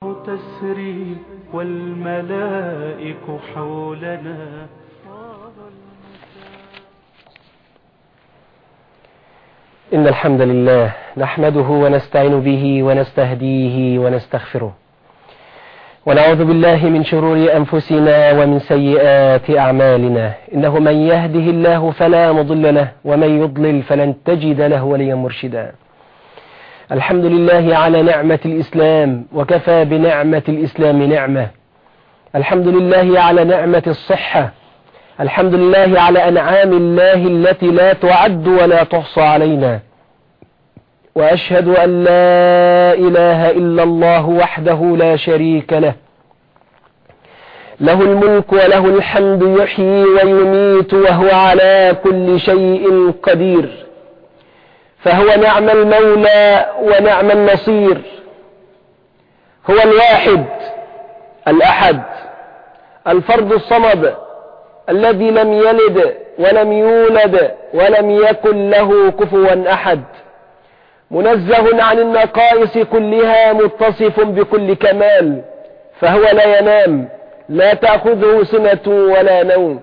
تسري والملائك حولنا. إن الحمد لله نحمده ونستعين به ونستهديه ونستغفره. ونعوذ بالله من شرور أنفسنا ومن سيئات أعمالنا. إنه من يهده الله فلا مضل له ومن يضلل فلن تجد له وليا مرشدا. الحمد لله على نعمة الإسلام وكفى بنعمة الإسلام نعمة. الحمد لله على نعمة الصحة. الحمد لله على أنعام الله التي لا تعد ولا تحصى علينا. وأشهد أن لا إله إلا الله وحده لا شريك له. له الملك وله الحمد يحيي ويميت وهو على كل شيء قدير. فهو نعم المولى ونعم النصير. هو الواحد الأحد الفرد الصمد الذي لم يلد ولم يولد ولم يكن له كفوا أحد. منزه عن النقائص كلها متصف بكل كمال فهو لا ينام لا تأخذه سنة ولا نوم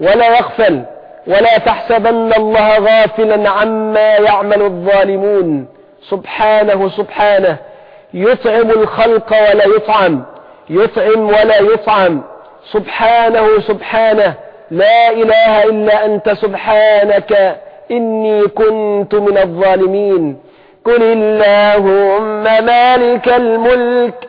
ولا يغفل. ولا تحسبن الله غافلا عما يعمل الظالمون. سبحانه سبحانه. يطعم الخلق ولا يطعم. يطعم ولا يطعم. سبحانه سبحانه. لا إله إلا أنت سبحانك. إني كنت من الظالمين. قل اللهم مالك الملك.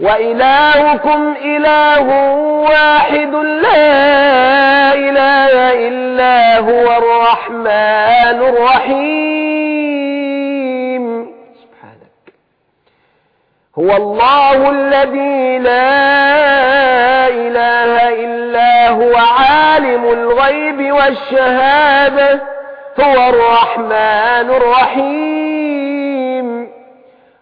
وإلهكم إله واحد لا إله إلا هو الرحمن الرحيم. سبحانك. هو الله الذي لا إله إلا هو عالم الغيب والشهادة. هو الرحمن الرحيم.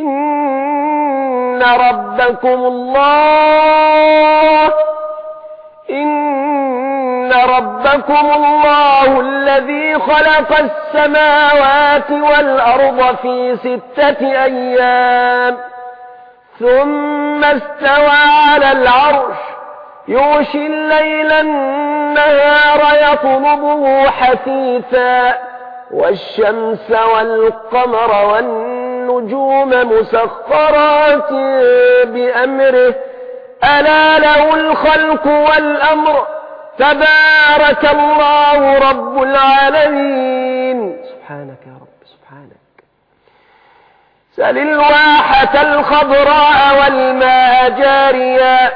إن ربكم الله إن ربكم الله الذي خلق السماوات والأرض في ستة أيام ثم استوى على العرش يوشي الليل النهار يطلبه حثيثا والشمس والقمر والنجوم مسخرات بأمره. ألا له الخلق والأمر. تبارك الله رب العالمين. سبحانك يا رب سبحانك. سل الواحة الخضراء والماء جاريا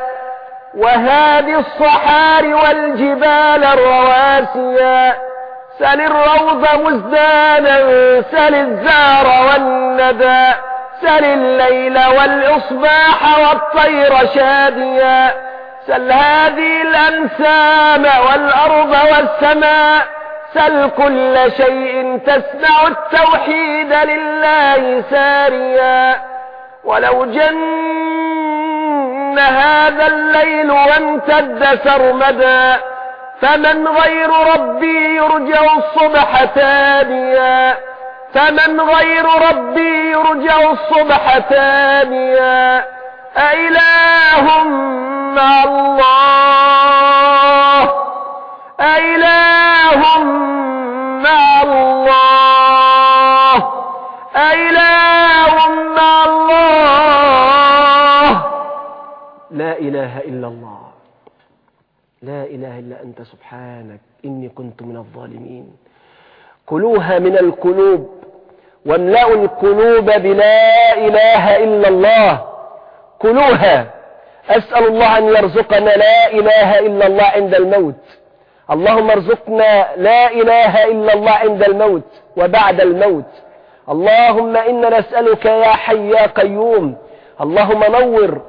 وهادي الصحار والجبال الرواسيا سل الروض مزدانا سل الزار والندى سل الليل والإصباح والطير شاديا. سل هذه الأنسام والأرض والسماء سل كل شيء تسمع التوحيد لله ساريا. ولو جن هذا الليل وامتد سرمدا فمن غير ربي يرجع الصبح تانيا فمن غير ربي يرجع الصبح تانيا أإله مع الله. أإله مع الله. أإله مع الله. لا إله إلا الله. لا إله إلا أنت سبحانك إني كنت من الظالمين. كلوها من القلوب واملأوا القلوب بلا إله إلا الله. كلوها. أسأل الله أن يرزقنا لا إله إلا الله عند الموت. اللهم ارزقنا لا إله إلا الله عند الموت وبعد الموت. اللهم إنا نسألك يا حي يا قيوم. اللهم نور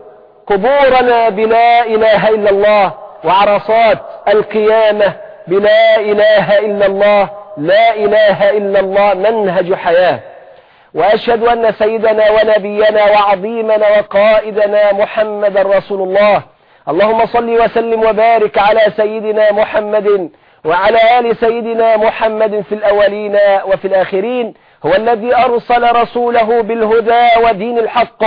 قبورنا بلا إله إلا الله. وعرصات القيامة بلا إله إلا الله لا إله إلا الله منهج حياة. وأشهد أن سيدنا ونبينا وعظيمنا وقائدنا محمد رسول الله. اللهم صل وسلم وبارك على سيدنا محمد وعلى آل سيدنا محمد في الأولين وفي الآخرين. هو الذي أرسل رسوله بالهدى ودين الحق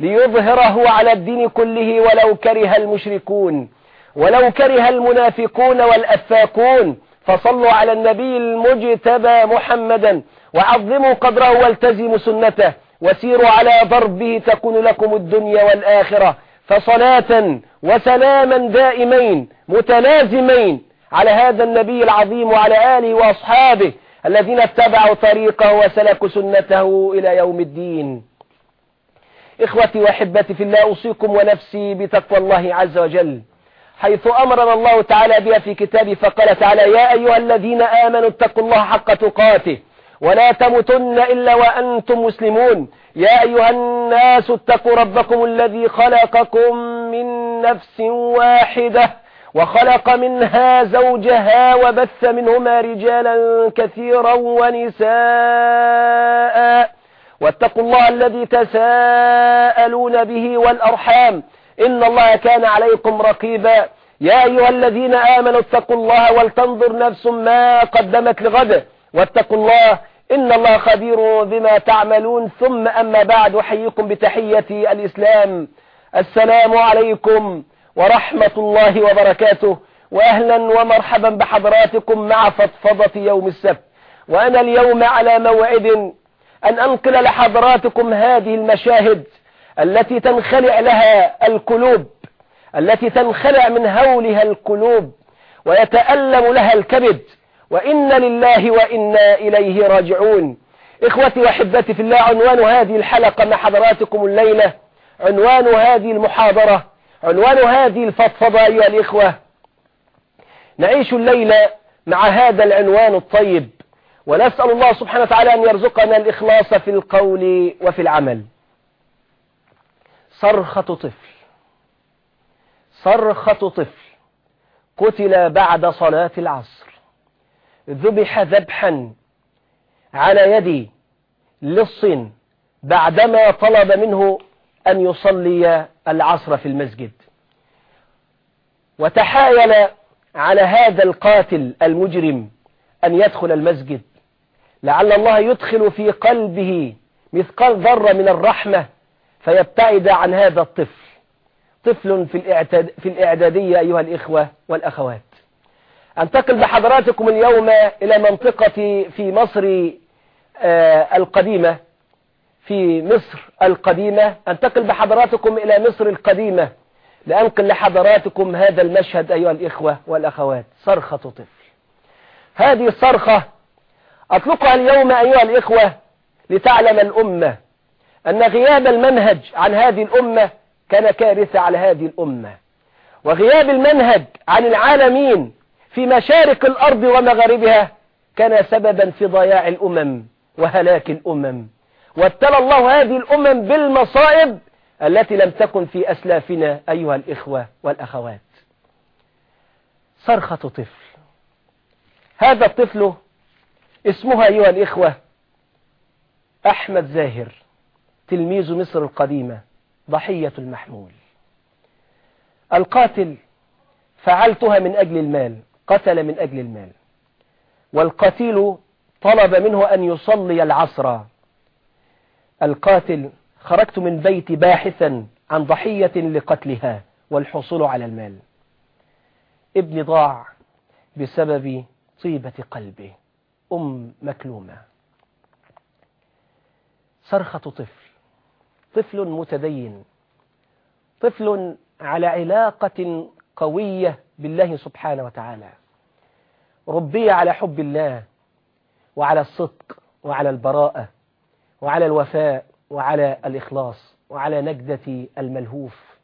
ليظهره على الدين كله ولو كره المشركون. ولو كره المنافقون والأفاكون فصلوا على النبي المجتبى محمدا وعظموا قدره والتزموا سنته وسيروا على ضربه تكون لكم الدنيا والآخرة. فصلاة وسلاما دائمين متلازمين على هذا النبي العظيم وعلى آله وأصحابه الذين اتبعوا طريقه وسلكوا سنته إلى يوم الدين. إخوتي وأحبتي في الله أوصيكم ونفسي بتقوى الله عز وجل. حيث أمرنا الله تعالى بها في كتابه فقال تعالى يا أيها الذين آمنوا اتقوا الله حق تقاته ولا تموتن إلا وأنتم مسلمون يا أيها الناس اتقوا ربكم الذي خلقكم من نفس واحدة وخلق منها زوجها وبث منهما رجالا كثيرا ونساء واتقوا الله الذي تساءلون به والأرحام إن الله كان عليكم رقيبا. يا أيها الذين آمنوا اتقوا الله ولتنظر نفس ما قدمت لغد واتقوا الله إن الله خبير بما تعملون. ثم أما بعد أحييكم بتحية الإسلام. السلام عليكم ورحمة الله وبركاته. وأهلا ومرحبا بحضراتكم مع فضفضة يوم السبت. وأنا اليوم على موعد أن أنقل لحضراتكم هذه المشاهد. التي تنخلع لها القلوب التي تنخلع من هولها القلوب ويتألم لها الكبد وإن لله وإنا إليه راجعون. إخوتي وحبتي في الله عنوان هذه الحلقة مع حضراتكم الليلة عنوان هذه المحاضرة عنوان هذه الفضفضة أيها الإخوة. نعيش الليلة مع هذا العنوان الطيب ونسأل الله سبحانه وتعالى أن يرزقنا الإخلاص في القول وفي العمل. صرخة طفل. صرخة طفل. قتل بعد صلاة العصر. ذبح ذبحا على يد لص بعدما طلب منه أن يصلي العصر في المسجد. وتحايل على هذا القاتل المجرم أن يدخل المسجد. لعل الله يدخل في قلبه مثقال ذرة من الرحمة فيبتعد عن هذا الطفل. طفل في, الاعتاد في الإعدادية أيها الإخوة والأخوات. أنتقل بحضراتكم اليوم إلى منطقة في مصر آه القديمة في مصر القديمة. أنتقل بحضراتكم إلى مصر القديمة لأنقل لحضراتكم هذا المشهد أيها الإخوة والأخوات. صرخة طفل. هذه الصرخة أطلقها اليوم أيها الإخوة لتعلم الأمة. أن غياب المنهج عن هذه الأمة كان كارثة على هذه الأمة. وغياب المنهج عن العالمين في مشارق الأرض ومغاربها كان سببا في ضياع الأمم وهلاك الأمم. وابتلى الله هذه الأمم بالمصائب التي لم تكن في أسلافنا أيها الإخوة والأخوات. صرخة طفل. هذا الطفل اسمها أيها الإخوة أحمد زاهر. تلميذ مصر القديمة ضحية المحمول. القاتل فعلتها من أجل المال قتل من أجل المال. والقتيل طلب منه أن يصلي العصر. القاتل خرجت من بيتي باحثا عن ضحية لقتلها والحصول على المال. ابني ضاع بسبب طيبة قلبه. أم مكلومة. صرخة طفل. طفل متدين طفل على علاقة قوية بالله سبحانه وتعالى ربي على حب الله وعلى الصدق وعلى البراءة وعلى الوفاء وعلى الإخلاص وعلى نجدة الملهوف.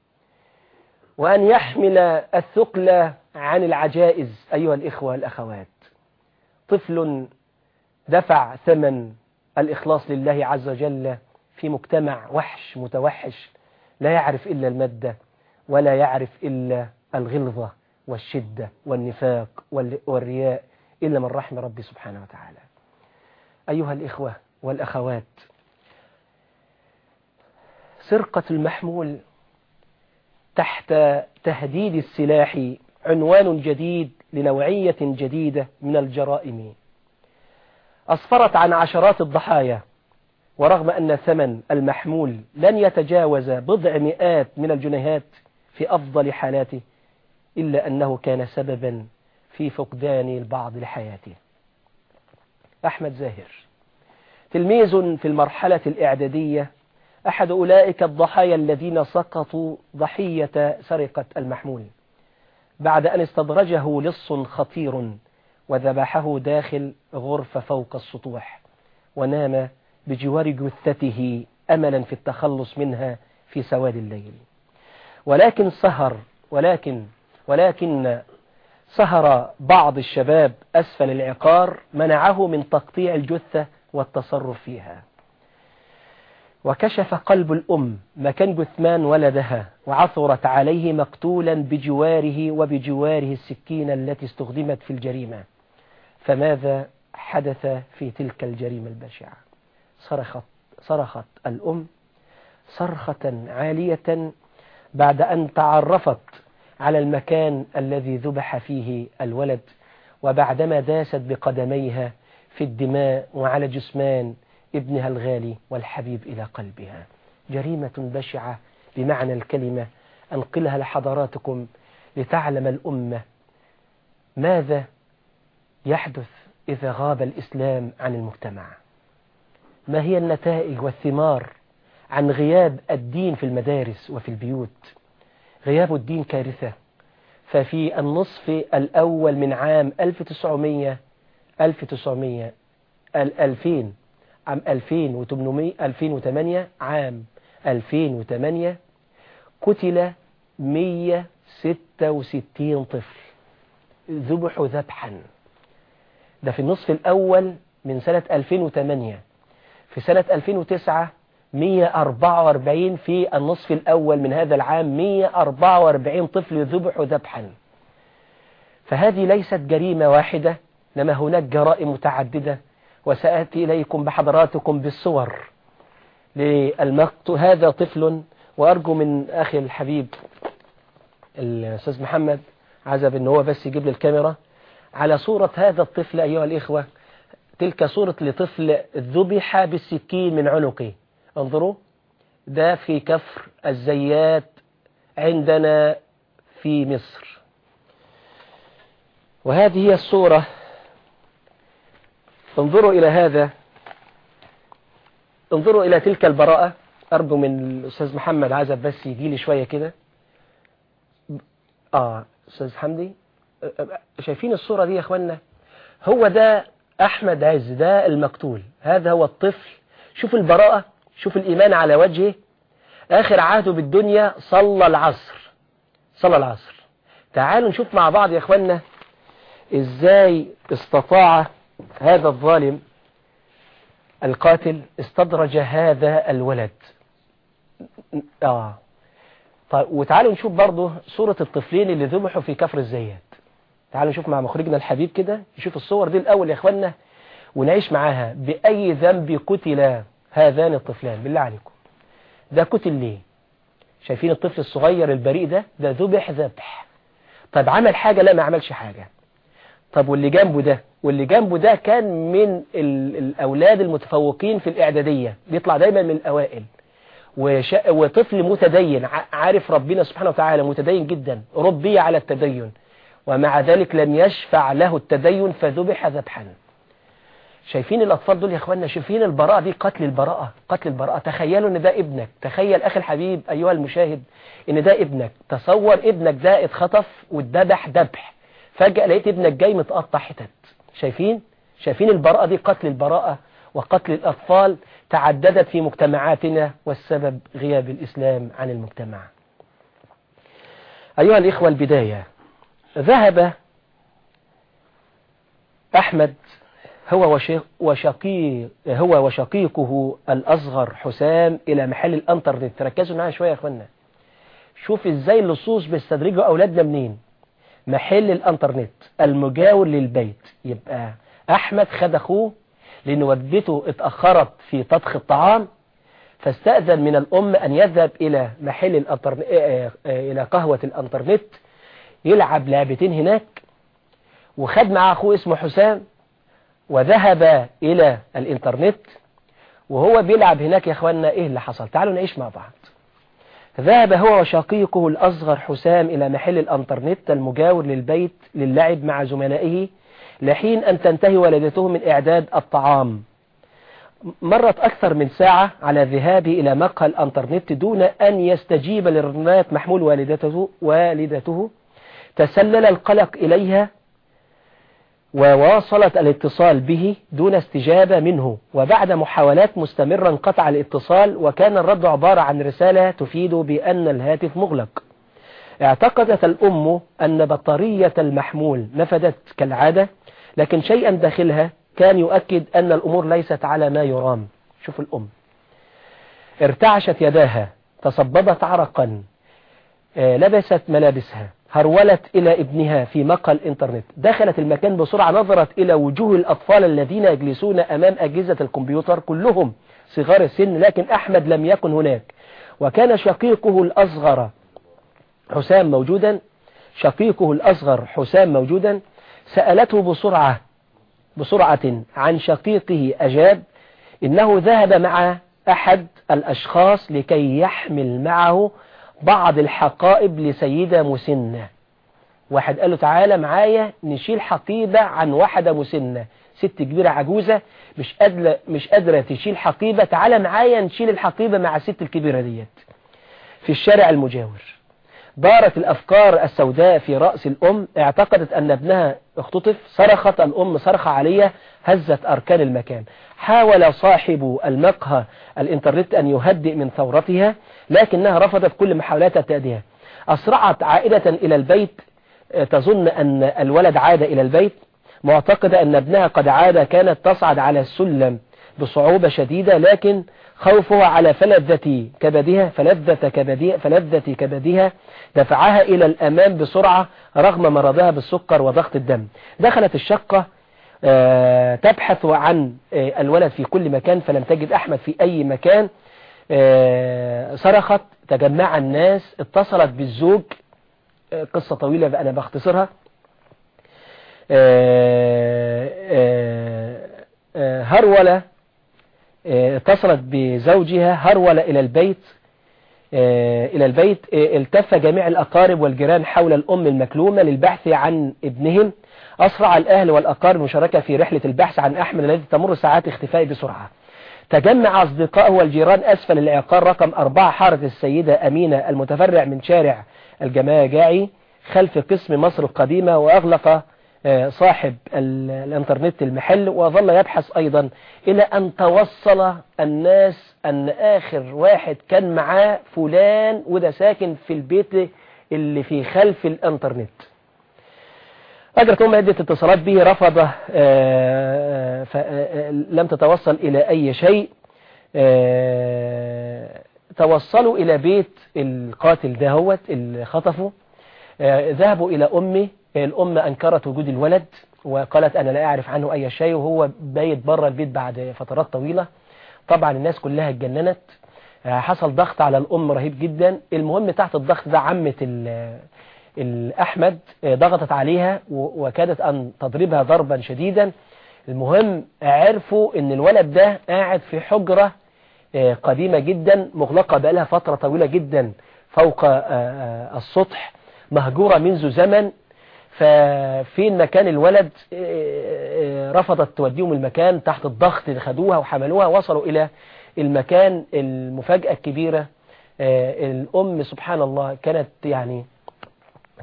وأن يحمل الثقل عن العجائز أيها الإخوة والأخوات. طفل دفع ثمن الإخلاص لله عز وجل في مجتمع وحش متوحش لا يعرف إلا المادة ولا يعرف إلا الغلظة والشدة والنفاق والرياء إلا من رحم ربي سبحانه وتعالى. أيها الإخوة والأخوات سرقة المحمول تحت تهديد السلاح عنوان جديد لنوعية جديدة من الجرائم. أسفرت عن عشرات الضحايا ورغم أن ثمن المحمول لن يتجاوز بضع مئات من الجنيهات في أفضل حالاته إلا أنه كان سببا في فقدان البعض لحياته. أحمد زاهر. تلميذ في المرحلة الإعدادية أحد أولئك الضحايا الذين سقطوا ضحية سرقة المحمول. بعد أن استدرجه لص خطير وذبحه داخل غرفة فوق السطوح ونام بجوار جثته أملا في التخلص منها في سواد الليل. ولكن سهر ولكن ولكن سهر بعض الشباب أسفل العقار منعه من تقطيع الجثة والتصرف فيها. وكشف قلب الأم مكان جثمان ولدها وعثرت عليه مقتولا بجواره وبجواره السكينة التي استخدمت في الجريمة. فماذا حدث في تلك الجريمة البشعة؟ صرخت, صرخت الأم صرخة عالية بعد أن تعرفت على المكان الذي ذبح فيه الولد وبعدما داست بقدميها في الدماء وعلى جثمان ابنها الغالي والحبيب إلى قلبها. جريمة بشعة بمعنى الكلمة أنقلها لحضراتكم لتعلم الأمة ماذا يحدث إذا غاب الإسلام عن المجتمع. ما هي النتائج والثمار عن غياب الدين في المدارس وفي البيوت؟ غياب الدين كارثة. ففي النصف الأول من عام 1900 1900 2000 عام 2800 2008 عام 2008 قتل 166 طفل. ذبحوا ذبحا. ده في النصف الأول من سنة 2008 في سنة 2009 144 في النصف الأول من هذا العام 144 طفل ذبحوا ذبحا. فهذه ليست جريمة واحدة لما هناك جرائم متعددة وسأتي إليكم بحضراتكم بالصور للمقت هذا طفل وأرجو من أخي الحبيب الأستاذ محمد عزب أن هو بس يجيب لي الكاميرا على صورة هذا الطفل أيها الإخوة تلك صورة لطفل ذبح بالسكين من عنقه. انظروا ده في كفر الزيات عندنا في مصر. وهذه هي الصورة. انظروا إلى هذا. انظروا إلى تلك البراءة. أرجو من الأستاذ محمد عزب بس يجي لي شوية كده. آه أستاذ حمدي شايفين الصورة دي يا أخوانا هو ده أحمد عز ده المقتول. هذا هو الطفل. شوف البراءة شوف الإيمان على وجهه. آخر عهده بالدنيا صلى العصر. صلى العصر. تعالوا نشوف مع بعض يا أخوانا إزاي استطاع هذا الظالم القاتل استدرج هذا الولد. آه. طيب وتعالوا نشوف برضه صورة الطفلين اللي ذبحوا في كفر الزيات. تعالوا نشوف مع مخرجنا الحبيب كده نشوف الصور دي الأول يا إخوانا ونعيش معاها بأي ذنب قتل هذان الطفلان بالله عليكم. ده قتل ليه؟ شايفين الطفل الصغير البريء ده ده ذبح ذبح طب عمل حاجة؟ لا ما عملش حاجة. طب واللي جنبه ده؟ واللي جنبه ده كان من الأولاد المتفوقين في الإعدادية بيطلع دايما من الأوائل. وش... وطفل متدين عارف ربنا سبحانه وتعالى متدين جدا ربي على التدين. ومع ذلك لم يشفع له التدين فذبح ذبحا. شايفين الأطفال دول يا أخوانا شايفين البراءة دي؟ قتل البراءة قتل البراءة. تخيلوا إن ده ابنك تخيل أخي الحبيب أيها المشاهد إن ده ابنك تصور ابنك ده اتخطف واتذبح ذبح فجأة لقيت ابنك جاي متقطع حتت. شايفين؟ شايفين البراءة دي؟ قتل البراءة وقتل الأطفال تعددت في مجتمعاتنا والسبب غياب الإسلام عن المجتمع. أيها الإخوة البداية ذهب أحمد هو وشقيق هو وشقيقه الأصغر حسام إلى محل الأنترنت. ركزوا معايا شوية يا أخوانا. شوف إزاي اللصوص بيستدرجوا أولادنا منين. محل الأنترنت المجاور للبيت. يبقى أحمد خد أخوه لأن والدته اتأخرت في طبخ الطعام فاستأذن من الأم أن يذهب إلى محل الأنترنت إلى قهوة الأنترنت. يلعب لعبتين هناك وخد مع أخوه اسمه حسام وذهب إلى الإنترنت وهو بيلعب هناك يا أخوانا إيه اللي حصل؟ تعالوا نعيش مع بعض. ذهب هو وشقيقه الأصغر حسام إلى محل الأنترنت المجاور للبيت للعب مع زملائه لحين أن تنتهي والدته من إعداد الطعام. مرت أكثر من ساعة على ذهابه إلى مقهى الأنترنت دون أن يستجيب لرنات محمول والدته والدته تسلل القلق إليها وواصلت الاتصال به دون استجابة منه وبعد محاولات مستمرة انقطع الاتصال وكان الرد عبارة عن رسالة تفيد بأن الهاتف مغلق. اعتقدت الأم أن بطارية المحمول نفدت كالعادة لكن شيئا داخلها كان يؤكد أن الأمور ليست على ما يرام. شوف الأم. ارتعشت يداها تصببت عرقا لبست ملابسها. هرولت إلى ابنها في مقهى الإنترنت. دخلت المكان بسرعة نظرت إلى وجوه الأطفال الذين يجلسون أمام أجهزة الكمبيوتر كلهم صغار السن لكن أحمد لم يكن هناك. وكان شقيقه الأصغر حسام موجودا. شقيقه الأصغر حسام موجودا. سألته بسرعة بسرعة عن شقيقه أجاب إنه ذهب مع أحد الأشخاص لكي يحمل معه بعض الحقائب لسيدة مسنة. واحد قال له تعالى معايا نشيل حقيبة عن واحدة مسنة. ست كبيرة عجوزة مش قادرة مش قادرة تشيل حقيبة تعالى معايا نشيل الحقيبة مع الست الكبيرة ديت. في الشارع المجاور. دارت الأفكار السوداء في رأس الأم اعتقدت أن ابنها اختطف صرخت الأم صرخة عليها هزت أركان المكان. حاول صاحب المقهى الإنترنت أن يهدئ من ثورتها لكنها رفضت كل محاولات التأدية أسرعت عائلة إلى البيت تظن أن الولد عاد إلى البيت. معتقدة أن ابنها قد عاد كانت تصعد على السلم بصعوبة شديدة لكن خوفها على فلذة كبدها فلذة كبدها فلذة كبدها دفعها إلى الأمام بسرعة رغم مرضها بالسكر وضغط الدم. دخلت الشقة تبحث عن الولد في كل مكان فلم تجد أحمد في أي مكان. صرخت تجمع الناس اتصلت بالزوج. قصة طويلة أنا بختصرها هرولة اتصلت بزوجها هرولة إلى البيت إلى البيت التف جميع الأقارب والجيران حول الأم المكلومة للبحث عن ابنهم. أسرع الأهل والأقارب المشاركة في رحلة البحث عن أحمد الذي تمر ساعات اختفائه بسرعة. تجمع أصدقائه والجيران أسفل العقار رقم أربعة حارة السيدة أمينة المتفرع من شارع الجماجاعي خلف قسم مصر القديمة وأغلق صاحب الانترنت المحل وظل يبحث أيضا إلى أن توصل الناس أن آخر واحد كان معاه فلان وده ساكن في البيت اللي في خلف الانترنت. أجرت أم عدة اتصالات به رفض آه، آه، آه، لم تتوصل إلى أي شيء. آه، توصلوا إلى بيت القاتل دهوت اللي خطفه. آه، ذهبوا إلى أمي. الأم أنكرت وجود الولد وقالت أنا لا أعرف عنه أي شيء وهو بايت بره البيت بعد فترات طويلة. طبعا الناس كلها اتجننت. آه، حصل ضغط على الأم رهيب جدا. المهم تحت الضغط ده عمة ال- الأحمد آه، ضغطت عليها وكادت أن تضربها ضربا شديدا. المهم عرفوا إن الولد ده قاعد في حجرة آه، قديمة جدا مغلقة بقالها فترة طويلة جدا فوق السطح مهجورة منذ زمن. ففين مكان الولد آه، آه، رفضت توديهم المكان تحت الضغط اللي خدوها وحملوها وصلوا إلى المكان المفاجأة الكبيرة آه، الأم سبحان الله كانت يعني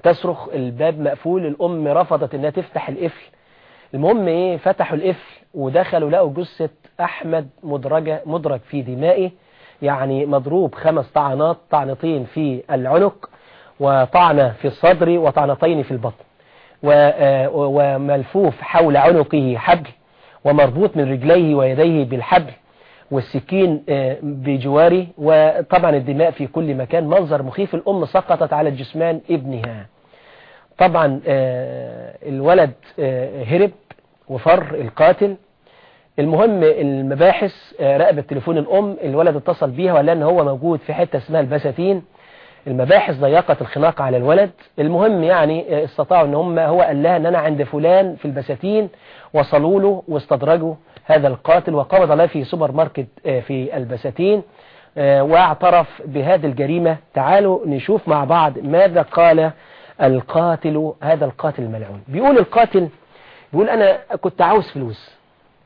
تصرخ الباب مقفول الأم رفضت أنها تفتح القفل. المهم إيه؟ فتحوا القفل ودخلوا لقوا جثة أحمد مدرجة مدرج في دمائه يعني مضروب خمس طعنات طعنتين في العنق وطعنة في الصدر وطعنتين في البطن. آه، وملفوف حول عنقه حبل ومربوط من رجليه ويديه بالحبل والسكين آه، بجواره وطبعا الدماء في كل مكان. منظر مخيف الأم سقطت على جثمان ابنها. طبعا آه، الولد آه، هرب وفر القاتل. المهم المباحث آه، راقبت تليفون الأم. الولد اتصل بيها وقال إن هو موجود في حتة اسمها البساتين. المباحث ضيقت الخناق على الولد. المهم يعني استطاعوا إن هم هو قال لها إن أنا عند فلان في البساتين وصلوا له واستدرجوا هذا القاتل وقبض عليه في سوبر ماركت آه، في البساتين آه، واعترف بهذه الجريمة. تعالوا نشوف مع بعض ماذا قال القاتل هذا القاتل الملعون. بيقول القاتل بيقول أنا كنت عاوز فلوس.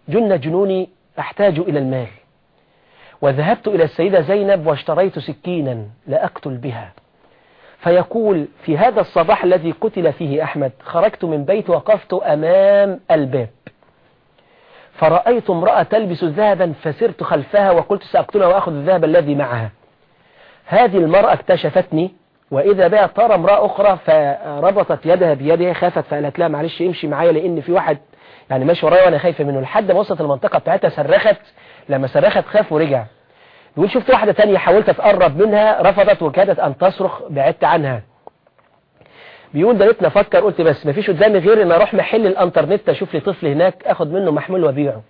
جن جنوني أحتاج إلى المال. وذهبت إلى السيدة زينب واشتريت سكينا لأقتل بها. فيقول في هذا الصباح الذي قتل فيه أحمد خرجت من بيت وقفت أمام الباب. فرأيت امرأة تلبس ذهبا فسرت خلفها وقلت سأقتلها وأخذ الذهب الذي معها. هذه المرأة اكتشفتني وإذا بها ترى امرأة أخرى فربطت يدها بيدها خافت فقالت لها معلش امشي معايا لأن في واحد يعني ماشي ورايا وأنا خايفة منه. لحد ما وصلت المنطقة بتاعتها صرخت لما صرخت خاف ورجع. يقول شفت واحدة تانية حاولت أتقرب منها رفضت وكادت أن تصرخ بعدت عنها. بيقول ده أفكر قلت بس مفيش قدامي غير إن أروح محل الإنترنت أشوف لي طفل هناك آخد منه محمول وأبيعه.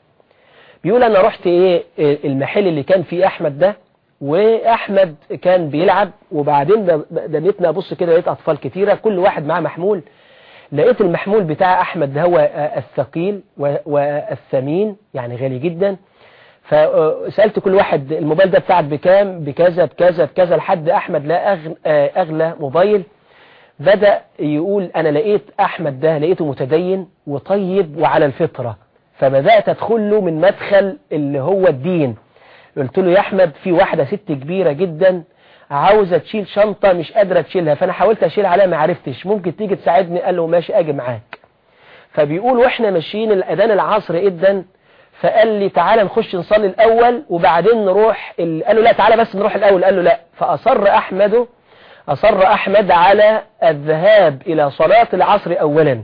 بيقول أنا رحت إيه المحل اللي كان فيه أحمد ده وأحمد كان بيلعب وبعدين لقيتني أبص كده لقيت أطفال كتيرة كل واحد معاه محمول. لقيت المحمول بتاع أحمد ده هو الثقيل والثمين يعني غالي جدا. فسألت كل واحد الموبايل ده بتاعك بكام؟ بكذا بكذا بكذا لحد أحمد لا أغ- آه، موبايل. بدأ يقول أنا لقيت أحمد ده لقيته متدين وطيب وعلى الفطرة. فبدأت أدخل له من مدخل اللي هو الدين. قلت له يا أحمد في واحدة ست كبيرة جدا عاوزة تشيل شنطة مش قادرة تشيلها. فأنا حاولت أشيل عليها ما عرفتش. ممكن تيجي تساعدني؟ قال له ماشي أجي معاك. فبيقول وإحنا ماشيين الأذان العصر إدا فقال لي تعالى نخش نصلي الأول وبعدين نروح ال... قال له لا تعالى بس نروح الأول. قال له لا. فأصر أحمد أصر أحمد على الذهاب إلى صلاة العصر أولا.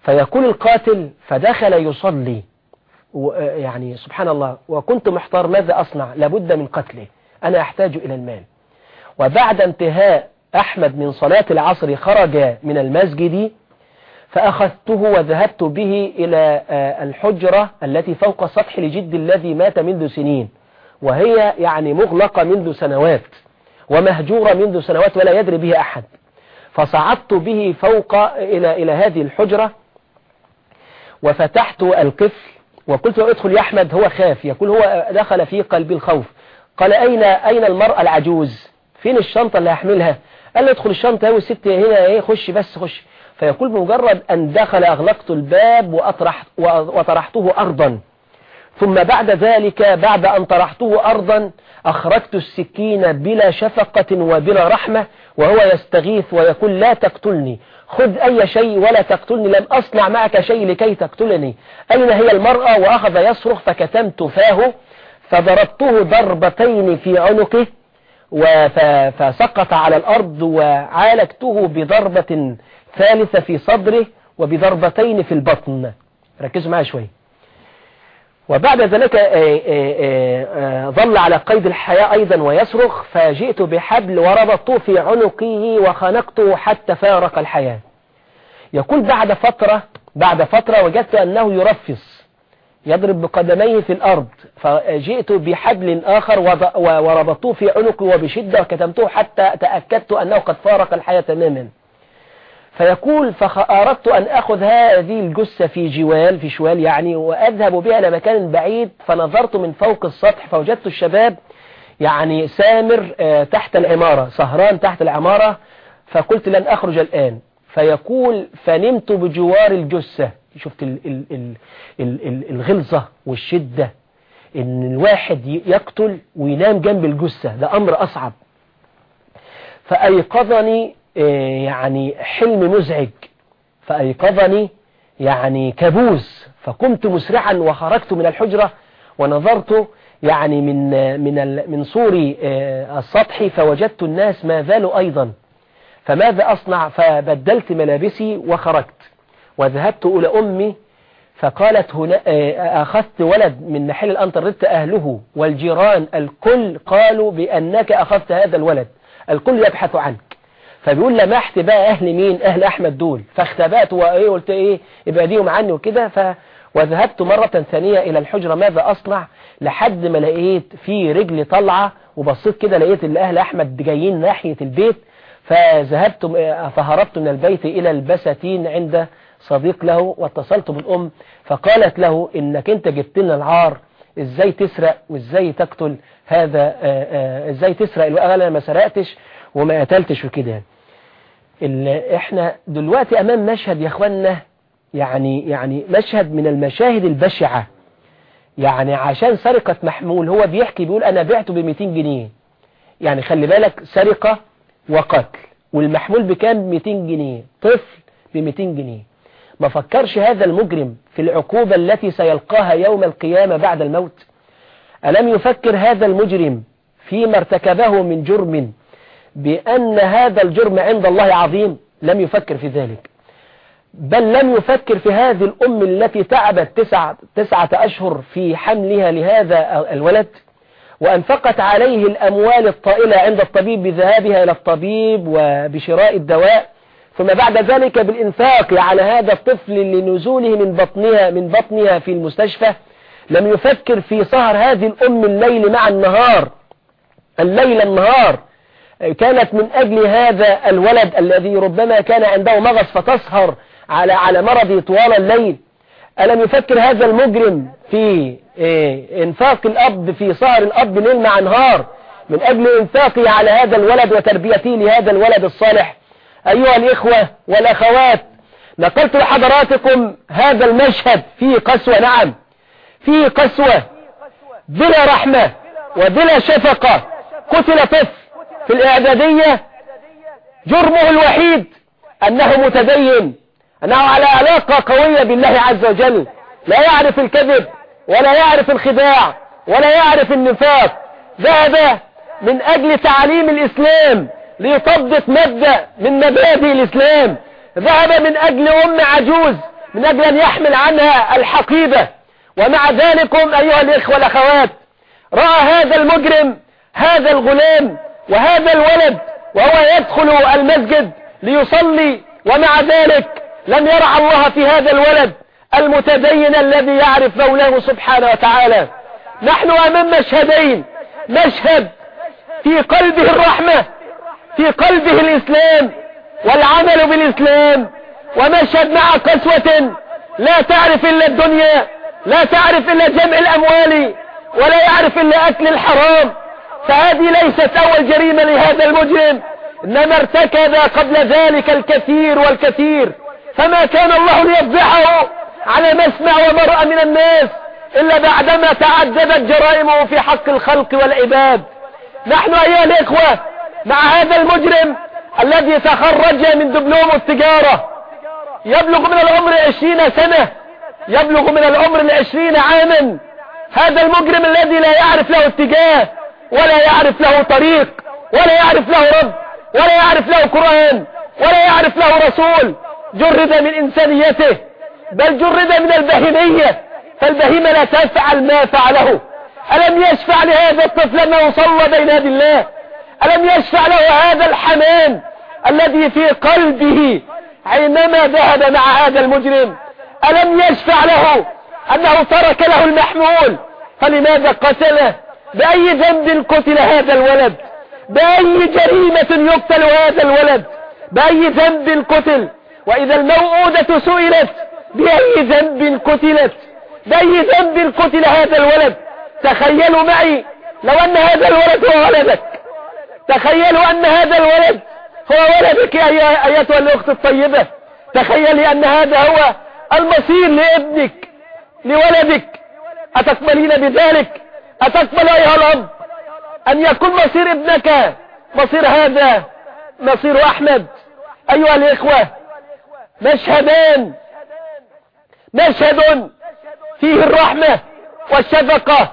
فيقول القاتل فدخل يصلي. و- يعني سبحان الله وكنت محتار ماذا أصنع. لابد من قتله. أنا أحتاج إلى المال. وبعد انتهاء أحمد من صلاة العصر خرج من المسجد فأخذته وذهبت به إلى آه، الحجرة التي فوق سطح لجد الذي مات منذ سنين. وهي يعني مغلقة منذ سنوات ومهجورة منذ سنوات ولا يدري به أحد. فصعدت به فوق إلى إلى هذه الحجرة وفتحت القفل وقلت له ادخل يا أحمد هو خاف. يقول هو دخل في قلبي الخوف. قال أين أين المرأة العجوز؟ فين الشنطة اللي هحملها؟ قال له ادخل الشنطة هو الست هنا إيه خش بس خش. فيقول بمجرد أن دخل أغلقت الباب وأطرحت وطرحته أرضا. ثم بعد ذلك بعد أن طرحته أرضا أخرجت السكين بلا شفقة وبلا رحمة وهو يستغيث ويقول لا تقتلني. خذ أي شيء ولا تقتلني. لم أصنع معك شيء لكي تقتلني. أين هي المرأة؟ وأخذ يصرخ فكتمت فاه فضربته ضربتين في عنقه فسقط على الأرض وعالجته بضربة ثالثة في صدره وبضربتين في البطن. ركزوا معايا شوية. وبعد ذلك آه، آه، آه، ظل على قيد الحياة أيضا ويصرخ فجئت بحبل وربطته في عنقه وخنقته حتى فارق الحياة. يقول بعد فترة بعد فترة وجدت أنه يرفص يضرب بقدميه في الأرض فجئت بحبل آخر وربطته في عنقي وبشدة وكتمته حتى تأكدت أنه قد فارق الحياة تماما. فيقول فأردت أن أخذ هذه الجثة في جوال في شوال يعني وأذهب بها إلى مكان بعيد فنظرت من فوق السطح فوجدت الشباب يعني سامر آه، تحت العمارة سهران تحت العمارة فقلت لن أخرج الآن. فيقول فنمت بجوار الجثة. شفت ال ال ال ال ال الغلظة والشدة إن الواحد يقتل وينام جنب الجثة. ده أمر أصعب. فأيقظني آه، يعني حلم مزعج. فأيقظني يعني كابوس. فقمت مسرعا وخرجت من الحجرة ونظرت يعني من من من سور آه، السطح فوجدت الناس ما زالوا أيضا. فماذا أصنع؟ فبدلت ملابسي وخرجت. وذهبت إلى أمي فقالت هنا آه، أخذت ولد من محل الأنترنت أهله والجيران الكل قالوا بأنك أخذت هذا الولد. الكل يبحث عنك. فبيقول لمحت بقى أهل مين؟ أهل أحمد دول. فاختبأت وإيه قلت إيه؟ ابعديهم عني وكده. ف وذهبت مرة ثانية إلى الحجرة. ماذا أصنع؟ لحد ما لقيت في رجل طلعة وبصيت كده لقيت اللي أهل أحمد جايين ناحية البيت. فذهبت فهربت من البيت إلى البساتين عند صديق له واتصلت بالأم. فقالت له إنك أنت جبت لنا العار. إزاي تسرق وإزاي تقتل؟ هذا آه، آه، إزاي تسرق؟ أنا ما سرقتش وما قتلتش وكده. يعني. ال- إحنا دلوقتي أمام مشهد يا اخوانا يعني يعني مشهد من المشاهد البشعة. يعني عشان سرقة محمول هو بيحكي بيقول أنا بعته ب 200 جنيه. يعني خلي بالك سرقة وقتل والمحمول بكام؟ 200 جنيه. طفل ب 200 جنيه. ما فكرش هذا المجرم في العقوبة التي سيلقاها يوم القيامة بعد الموت؟ ألم يفكر هذا المجرم فيما ارتكبه من جرم بأن هذا الجرم عند الله عظيم. لم يفكر في ذلك. بل لم يفكر في هذه الأم التي تعبت تسعة, تسعة أشهر في حملها لهذا الولد وأنفقت عليه الأموال الطائلة عند الطبيب بذهابها إلى الطبيب وبشراء الدواء. ثم بعد ذلك بالإنفاق على هذا الطفل لنزوله من بطنها من بطنها في المستشفى. لم يفكر في سهر هذه الأم الليل مع النهار. الليل النهار كانت من أجل هذا الولد الذي ربما كان عنده مغص فتسهر على على مرضه طوال الليل. ألم يفكر هذا المجرم في إيه إنفاق الأب في سهر الأب ليل مع نهار؟ من أجل إنفاقه على هذا الولد وتربيته لهذا الولد الصالح. أيها الإخوة والأخوات نقلت لحضراتكم هذا المشهد فيه قسوة نعم فيه قسوة بلا رحمة وبلا شفقة. قتل طفل. في الإعدادية جرمه الوحيد أنه متدين أنه على علاقة قوية بالله عز وجل. لا يعرف الكذب ولا يعرف الخداع ولا يعرف النفاق. ذهب من أجل تعليم الإسلام ليطبق مبدأ من مبادئ الإسلام. ذهب من أجل أم عجوز من أجل أن يحمل عنها الحقيبة. ومع ذلكم أيها الإخوة والأخوات رأى هذا المجرم هذا الغلام وهذا الولد وهو يدخل المسجد ليصلي ومع ذلك لم يرعى الله في هذا الولد المتدين الذي يعرف مولاه سبحانه وتعالى. نحن أمام مشهدين. مشهد في قلبه الرحمة في قلبه الإسلام والعمل بالإسلام. ومشهد مع قسوة لا تعرف إلا الدنيا لا تعرف إلا جمع الأموال ولا يعرف إلا أكل الحرام. فهذه ليست أول جريمة لهذا المجرم. إنما ارتكب قبل ذلك الكثير والكثير. فما كان الله ليفضحه على مسمع ومرأة من الناس إلا بعدما تعددت جرائمه في حق الخلق والعباد. نحن أيها الإخوة مع هذا المجرم الذي تخرج من دبلوم التجارة يبلغ من العمر عشرين سنة يبلغ من العمر العشرين عاما. هذا المجرم الذي لا يعرف له اتجاه ولا يعرف له طريق ولا يعرف له رب ولا يعرف له قرآن ولا يعرف له رسول. جرد من إنسانيته بل جرد من البهيمية. فالبهيمة لا تفعل ما فعله. ألم يشفع لهذا الطفل أنه صلى بين يدي الله؟ ألم يشفع له هذا الحنان الذي في قلبه حينما ذهب مع هذا المجرم؟ ألم يشفع له أنه ترك له المحمول؟ فلماذا قتله؟ بأي ذنب قتل هذا الولد؟ بأي جريمة يقتل هذا الولد؟ بأي ذنب قتل؟ وإذا الموءودة سئلت بأي ذنب قتلت؟ بأي ذنب قتل هذا الولد؟ تخيلوا معي لو أن هذا الولد هو ولدك. تخيلوا أن هذا الولد هو ولدك أيتها الأخت الطيبة. تخيلي أن هذا هو المصير لابنك لولدك. أتقبلين بذلك؟ أتقبل أيها الأب أن يكون مصير ابنك مصير هذا مصير أحمد. أيها الإخوة مشهدان مشهد فيه الرحمة والشفقة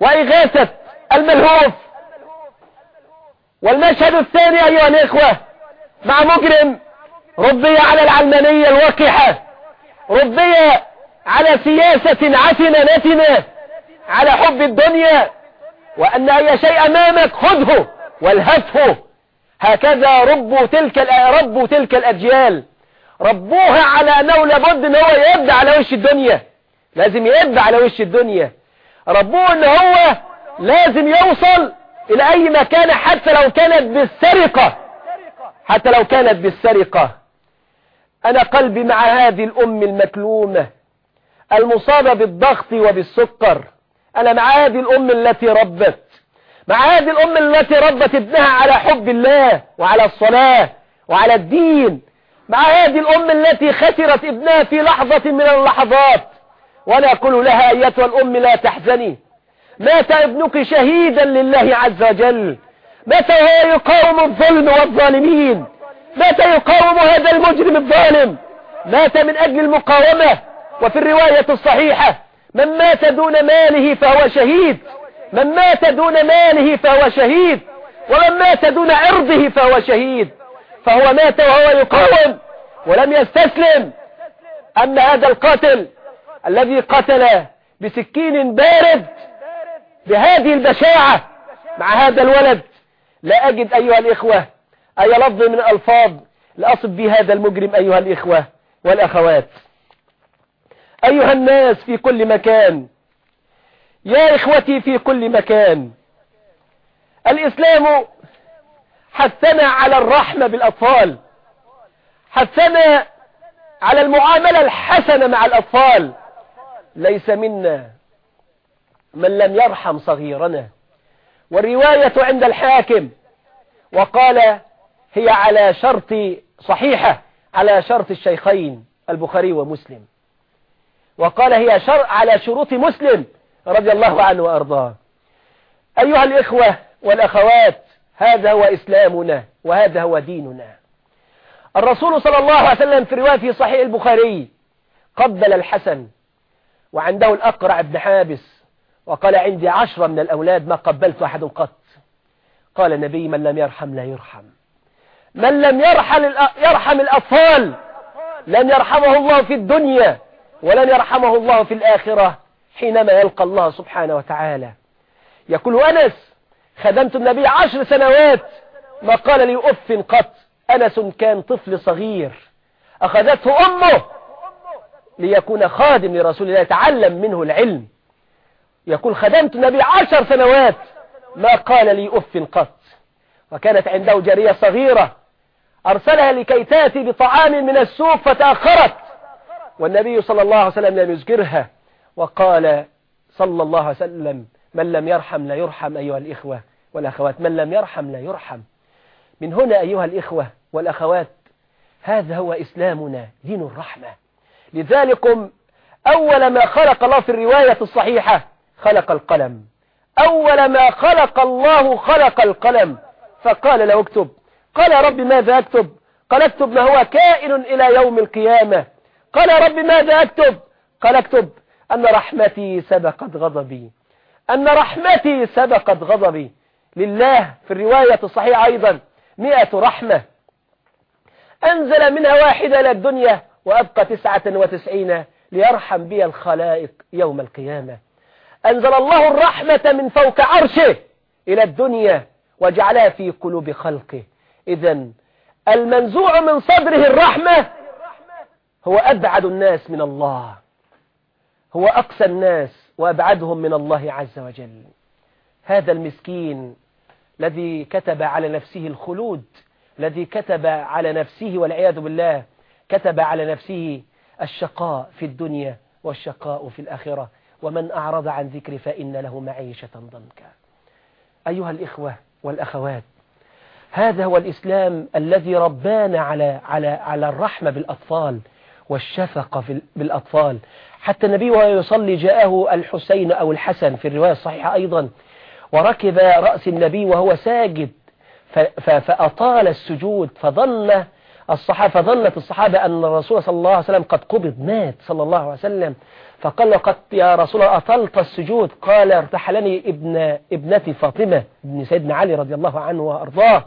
وإغاثة الملهوف. والمشهد الثاني أيها الإخوة مع مجرم ربي على العلمانية الوقحة ربي على سياسة عفنة نتنة. على حب الدنيا وأن أي شيء أمامك خذه والهفه هكذا ربوا تلك ربوا تلك الأجيال. ربوها على أنه لابد أن هو يبدأ على وش الدنيا. لازم يبدأ على وش الدنيا. ربوه أن هو لازم يوصل إلى أي مكان حتى لو كانت بالسرقة. حتى لو كانت بالسرقة. أنا قلبي مع هذه الأم المكلومة. المصابة بالضغط وبالسكر. أنا مع هذه الأم التي ربت. مع هذه الأم التي ربت ابنها على حب الله وعلى الصلاة وعلى الدين. مع هذه الأم التي خسرت ابنها في لحظة من اللحظات. ولا أقول لها أيتها الأم لا تحزني. مات ابنك شهيدا لله عز وجل. مات وهو يقاوم الظلم والظالمين. مات يقاوم هذا المجرم الظالم. مات من أجل المقاومة. وفي الرواية الصحيحة من مات دون ماله فهو شهيد. من مات دون ماله فهو شهيد. ومن مات دون عرضه فهو شهيد. فهو مات وهو يقاوم ولم يستسلم. أن هذا القاتل الذي قتل بسكين بارد بهذه البشاعة مع هذا الولد لا أجد أيها الإخوة أي لفظ من الألفاظ لأصب بهذا المجرم أيها الإخوة والأخوات. أيها الناس في كل مكان. يا إخوتي في كل مكان. الإسلام حثنا على الرحمة بالأطفال. حثنا على المعاملة الحسنة مع الأطفال. ليس منا من لم يرحم صغيرنا. والرواية عند الحاكم وقال هي على شرط صحيحة على شرط الشيخين البخاري ومسلم. وقال هي شر على شروط مسلم رضي الله عنه وأرضاه. أيها الإخوة والأخوات هذا هو إسلامنا وهذا هو ديننا. الرسول صلى الله عليه وسلم في رواية في صحيح البخاري قبل الحسن وعنده الأقرع بن حابس وقال عندي عشرة من الأولاد ما قبلت أحد قط. قال النبي من لم يرحم لا يرحم. من لم يرحم, يرحم الأطفال لن يرحمه الله في الدنيا. ولن يرحمه الله في الآخرة حينما يلقى الله سبحانه وتعالى. يقول أنس خدمت النبي عشر سنوات ما قال لي أف قط أنس كان طفل صغير أخذته أمه ليكون خادم لرسول الله يتعلم منه العلم. يقول خدمت النبي عشر سنوات ما قال لي أف قط. وكانت عنده جارية صغيرة أرسلها لكي تأتي بطعام من السوق فتأخرت. والنبي صلى الله عليه وسلم لم يذكرها. وقال صلى الله عليه وسلم من لم يرحم لا يرحم أيها الإخوة والأخوات من لم يرحم لا يرحم. من هنا أيها الإخوة والأخوات هذا هو إسلامنا دين الرحمة. لذلك أول ما خلق الله في الرواية الصحيحة خلق القلم. أول ما خلق الله خلق القلم. فقال له اكتب. قال رب ماذا أكتب؟ قال اكتب ما هو كائن إلى يوم القيامة. قال رب ماذا أكتب؟ قال اكتب أن رحمتي سبقت غضبي. أن رحمتي سبقت غضبي. لله في الرواية الصحيحة أيضا مئة رحمة. أنزل منها واحدة إلى الدنيا وأبقى تسعة وتسعين ليرحم بي الخلائق يوم القيامة. أنزل الله الرحمة من فوق عرشه إلى الدنيا وجعلها في قلوب خلقه. إذا المنزوع من صدره الرحمة هو أبعد الناس من الله. هو أقسى الناس وأبعدهم من الله عز وجل. هذا المسكين الذي كتب على نفسه الخلود الذي كتب على نفسه والعياذ بالله كتب على نفسه الشقاء في الدنيا والشقاء في الآخرة. ومن أعرض عن ذكر فإن له معيشة ضنكا. أيها الإخوة والأخوات هذا هو الإسلام الذي ربانا على على على الرحمة بالأطفال. والشفقة بالأطفال. حتى النبي وهو يصلي جاءه الحسين أو الحسن في الرواية الصحيحة أيضا وركب رأس النبي وهو ساجد فأطال السجود فظن الصحابة فظنت الصحابة أن الرسول صلى الله عليه وسلم قد قبض مات صلى الله عليه وسلم. فقال قد يا رسول الله أطلت السجود؟ قال ارتحلني ابن ابنتي فاطمة ابن سيدنا علي رضي الله عنه وأرضاه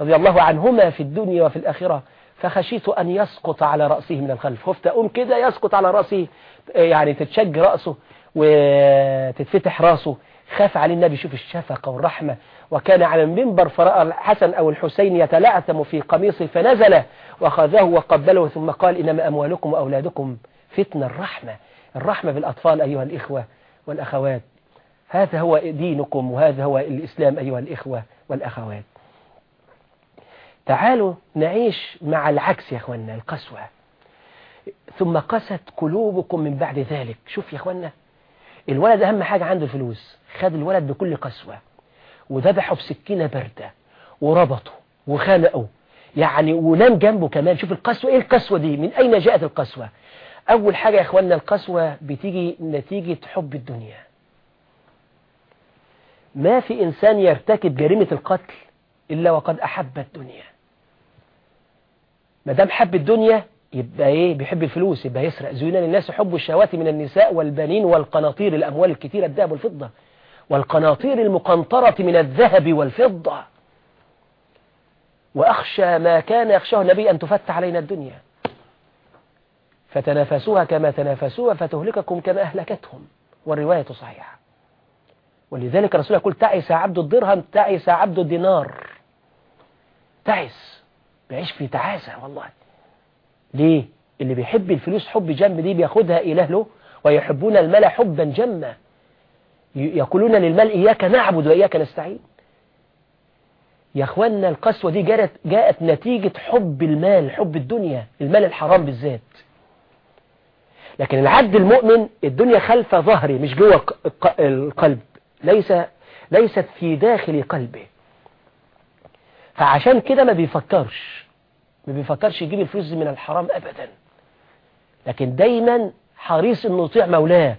رضي الله عنهما في الدنيا وفي الآخرة. فخشيت أن يسقط على رأسه من الخلف. خفت أقوم كده يسقط على رأسه يعني تتشج رأسه وتتفتح رأسه. خاف عليه النبي يشوف الشفقة والرحمة. وكان على المنبر فرأى الحسن أو الحسين يتلعثم في قميصه فنزل وأخذه وقبله ثم قال إنما أموالكم وأولادكم فتنة. الرحمة الرحمة بالأطفال أيها الإخوة والأخوات. هذا هو دينكم وهذا هو الإسلام أيها الإخوة والأخوات. تعالوا نعيش مع العكس يا أخوانا القسوة. ثم قست قلوبكم من بعد ذلك. شوف يا أخوانا الولد أهم حاجة عنده الفلوس. خد الولد بكل قسوة. وذبحه بسكينة باردة وربطه وخانقه. يعني ونام جنبه كمان. شوف القسوة إيه القسوة دي؟ من أين جاءت القسوة؟ أول حاجة يا اخوانا القسوة بتيجي نتيجة حب الدنيا. ما في إنسان يرتكب جريمة القتل إلا وقد أحب الدنيا. ما دام حب الدنيا يبقى إيه؟ بيحب الفلوس يبقى يسرق زين للناس. حب الشهوات من النساء والبنين والقناطير الأموال الكثيرة الذهب والفضة. والقناطير المقنطرة من الذهب والفضة. وأخشى ما كان يخشاه النبي أن تفتح علينا الدنيا. فتنافسوها كما تنافسوها فتهلككم كما أهلكتهم. والرواية صحيحة. ولذلك الرسول يقول تعس عبد الدرهم تعس عبد الدينار. تعس. بيعيش في تعاسة والله. ليه؟ اللي بيحب الفلوس حب جم دي بياخدها إله ويحبون المال حبا جما يقولون للمال إياك نعبد وإياك نستعين. يا أخوانا القسوة دي جاءت, جاءت نتيجة حب المال حب الدنيا المال الحرام بالذات. لكن العبد المؤمن الدنيا خلف ظهره مش جوه القلب. ليس ليست في داخل قلبه. فعشان كده ما بيفكرش. ما بيفكرش يجيب الفلوس من الحرام أبدا. لكن دايما حريص إنه يطيع مولاه.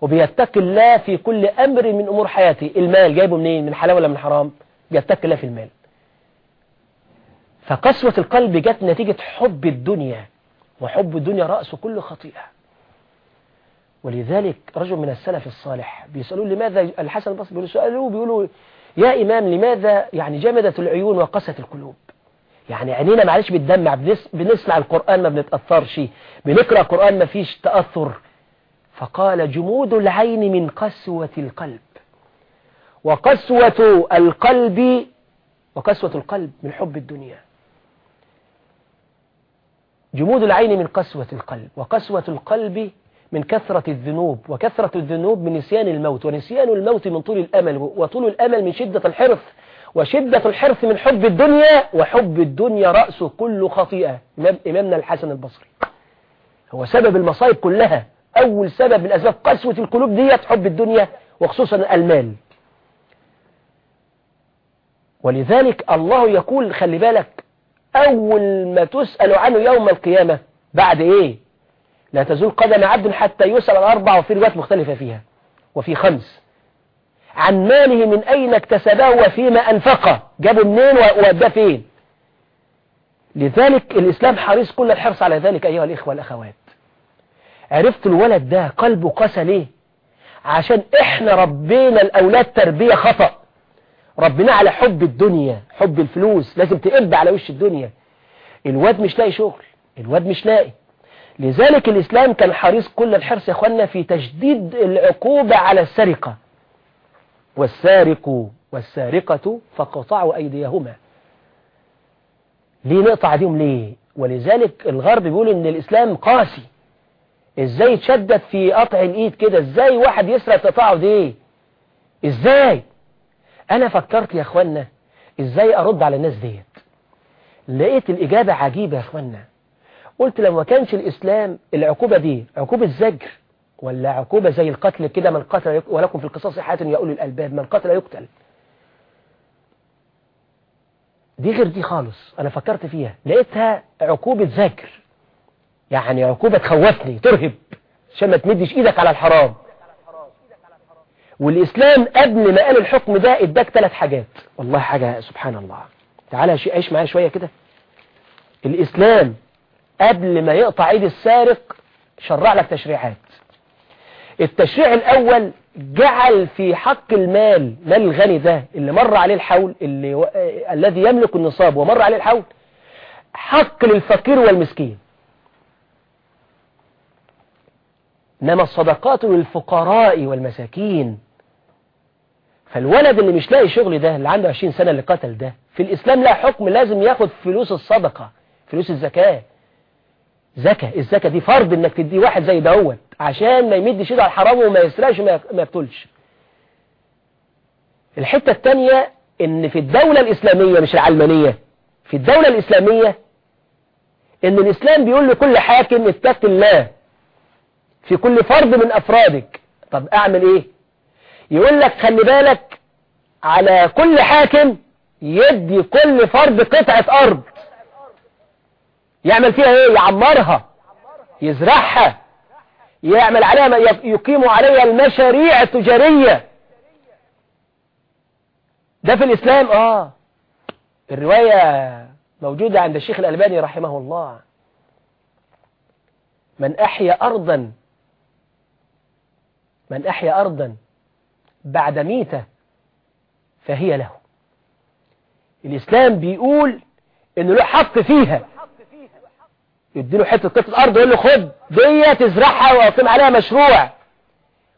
وبيتقي الله في كل أمر من أمور حياتي المال جايبه منين؟ من حلال ولا من حرام؟ بيتقي الله في المال. فقسوة القلب جت نتيجة حب الدنيا. وحب الدنيا رأس كل خطيئة. ولذلك رجل من السلف الصالح بيسألون لماذا الحسن البصري؟ بيسألوه بيقولوا يا إمام لماذا يعني جمدت العيون وقست القلوب؟ يعني عينينا معلش بتدمع بنسمع القرآن ما بنتأثرش بنقرأ القرآن ما فيش تأثر. فقال جمود العين من قسوة القلب. وقسوة القلب وقسوة القلب من حب الدنيا. جمود العين من قسوة القلب. وقسوة القلب من كثرة الذنوب وكثرة الذنوب من نسيان الموت ونسيان الموت من طول الأمل وطول الأمل من شدة الحرص وشدة الحرص من حب الدنيا وحب الدنيا رأس كل خطيئة. إمامنا الحسن البصري. هو سبب المصائب كلها. أول سبب من أسباب قسوة القلوب ديت حب الدنيا وخصوصا المال. ولذلك الله يقول خلي بالك أول ما تسأل عنه يوم القيامة بعد إيه؟ لا تزول قدم عبد حتى يسأل الأربع وفي روايات مختلفة فيها. وفي خمس. عن ماله من أين اكتسبه وفيما أنفقه. جابه منين ووداه فين؟ لذلك الإسلام حريص كل الحرص على ذلك أيها الإخوة والأخوات. عرفت الولد ده قلبه قسى ليه؟ عشان إحنا ربينا الأولاد تربية خطأ. ربنا على حب الدنيا حب الفلوس لازم تقب على وش الدنيا. الواد مش لاقي شغل الواد مش لاقي. لذلك الإسلام كان حريص كل الحرص يا أخوانا في تشديد العقوبة على السرقة. والسارق والسارقة فقطعوا أيديهما. ليه نقطع ايديهم ليه؟ ولذلك الغرب بيقول إن الإسلام قاسي. إزاي تشدد في قطع الإيد كده؟ إزاي واحد يسرق تقطعه دي؟ إزاي؟ أنا فكرت يا اخوانا إزاي أرد على الناس ديت. لقيت الإجابة عجيبة يا اخوانا قلت لو ما كانش الإسلام العقوبة دي عقوبة زجر ولا عقوبة زي القتل كده من قتل. ولكم في القصاص حياة يا أولي الألباب من قتل يقتل. دي غير دي خالص أنا فكرت فيها. لقيتها عقوبة زجر. يعني عقوبة تخوفني ترهب عشان ما تمدش إيدك على الحرام. والإسلام قبل ما قال الحكم ده إداك ثلاث حاجات. والله حاجة سبحان الله. تعالى عيش معايا شوية كده. الإسلام قبل ما يقطع ايد السارق شرع لك تشريعات. التشريع الأول جعل في حق المال مال الغني ده اللي مر عليه الحول اللي و... الذي يملك النصاب ومر عليه الحول حق للفقير والمسكين. إنما الصدقات للفقراء والمساكين. فالولد اللي مش لاقي شغل ده اللي عنده 20 سنة اللي قتل ده في الإسلام لا حكم لازم ياخد فلوس الصدقة فلوس الزكاة. زكاة. الزكاة دي فرض إنك تدي واحد زي دوت عشان ما يمدش إيده على الحرام وما يسرقش وما يقتلش. الحتة التانية إن في الدولة الإسلامية مش العلمانية. في الدولة الإسلامية إن الإسلام بيقول لكل حاكم اتق الله في كل فرد من أفرادك. طب أعمل إيه؟ يقول لك خلي بالك على كل حاكم يدي كل فرد قطعة أرض. يعمل فيها إيه؟ يعمرها. يزرعها. يعمل عليها يقيم عليها المشاريع التجارية. ده في الإسلام؟ آه. الرواية موجودة عند الشيخ الألباني رحمه الله. من أحيا أرضا من أحيا أرضا بعد ميتة فهي له. الإسلام بيقول إنه له حق فيها. يديله حتة قطعة أرض يقول له خد دي تزرعها ويقيم عليها مشروع.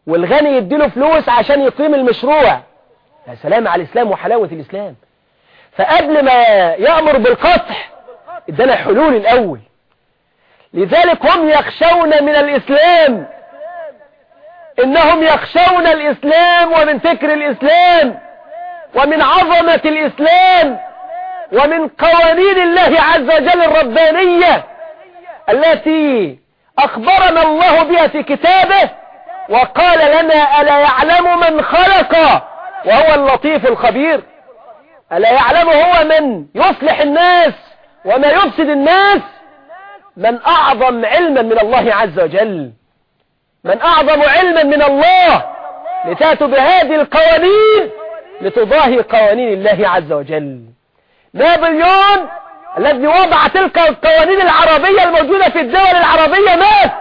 والغني يديله فلوس عشان يقيم المشروع. يا سلام على الإسلام وحلاوة الإسلام. فقبل ما يأمر بالقطع إدانا حلول الأول. لذلك هم يخشون من الإسلام. إنهم يخشون الإسلام ومن فكر الإسلام ومن عظمة الإسلام ومن قوانين الله عز وجل الربانية. التي أخبرنا الله بها في كتابه وقال لنا ألا يعلم من خلق؟ وهو اللطيف الخبير. ألا يعلم هو من يصلح الناس وما يفسد الناس؟ من أعظم علما من الله عز وجل. من أعظم علما من الله. لتأتوا بهذه القوانين لتضاهي قوانين الله عز وجل. نابليون الذي وضع تلك القوانين العربية الموجودة في الدول العربية مات.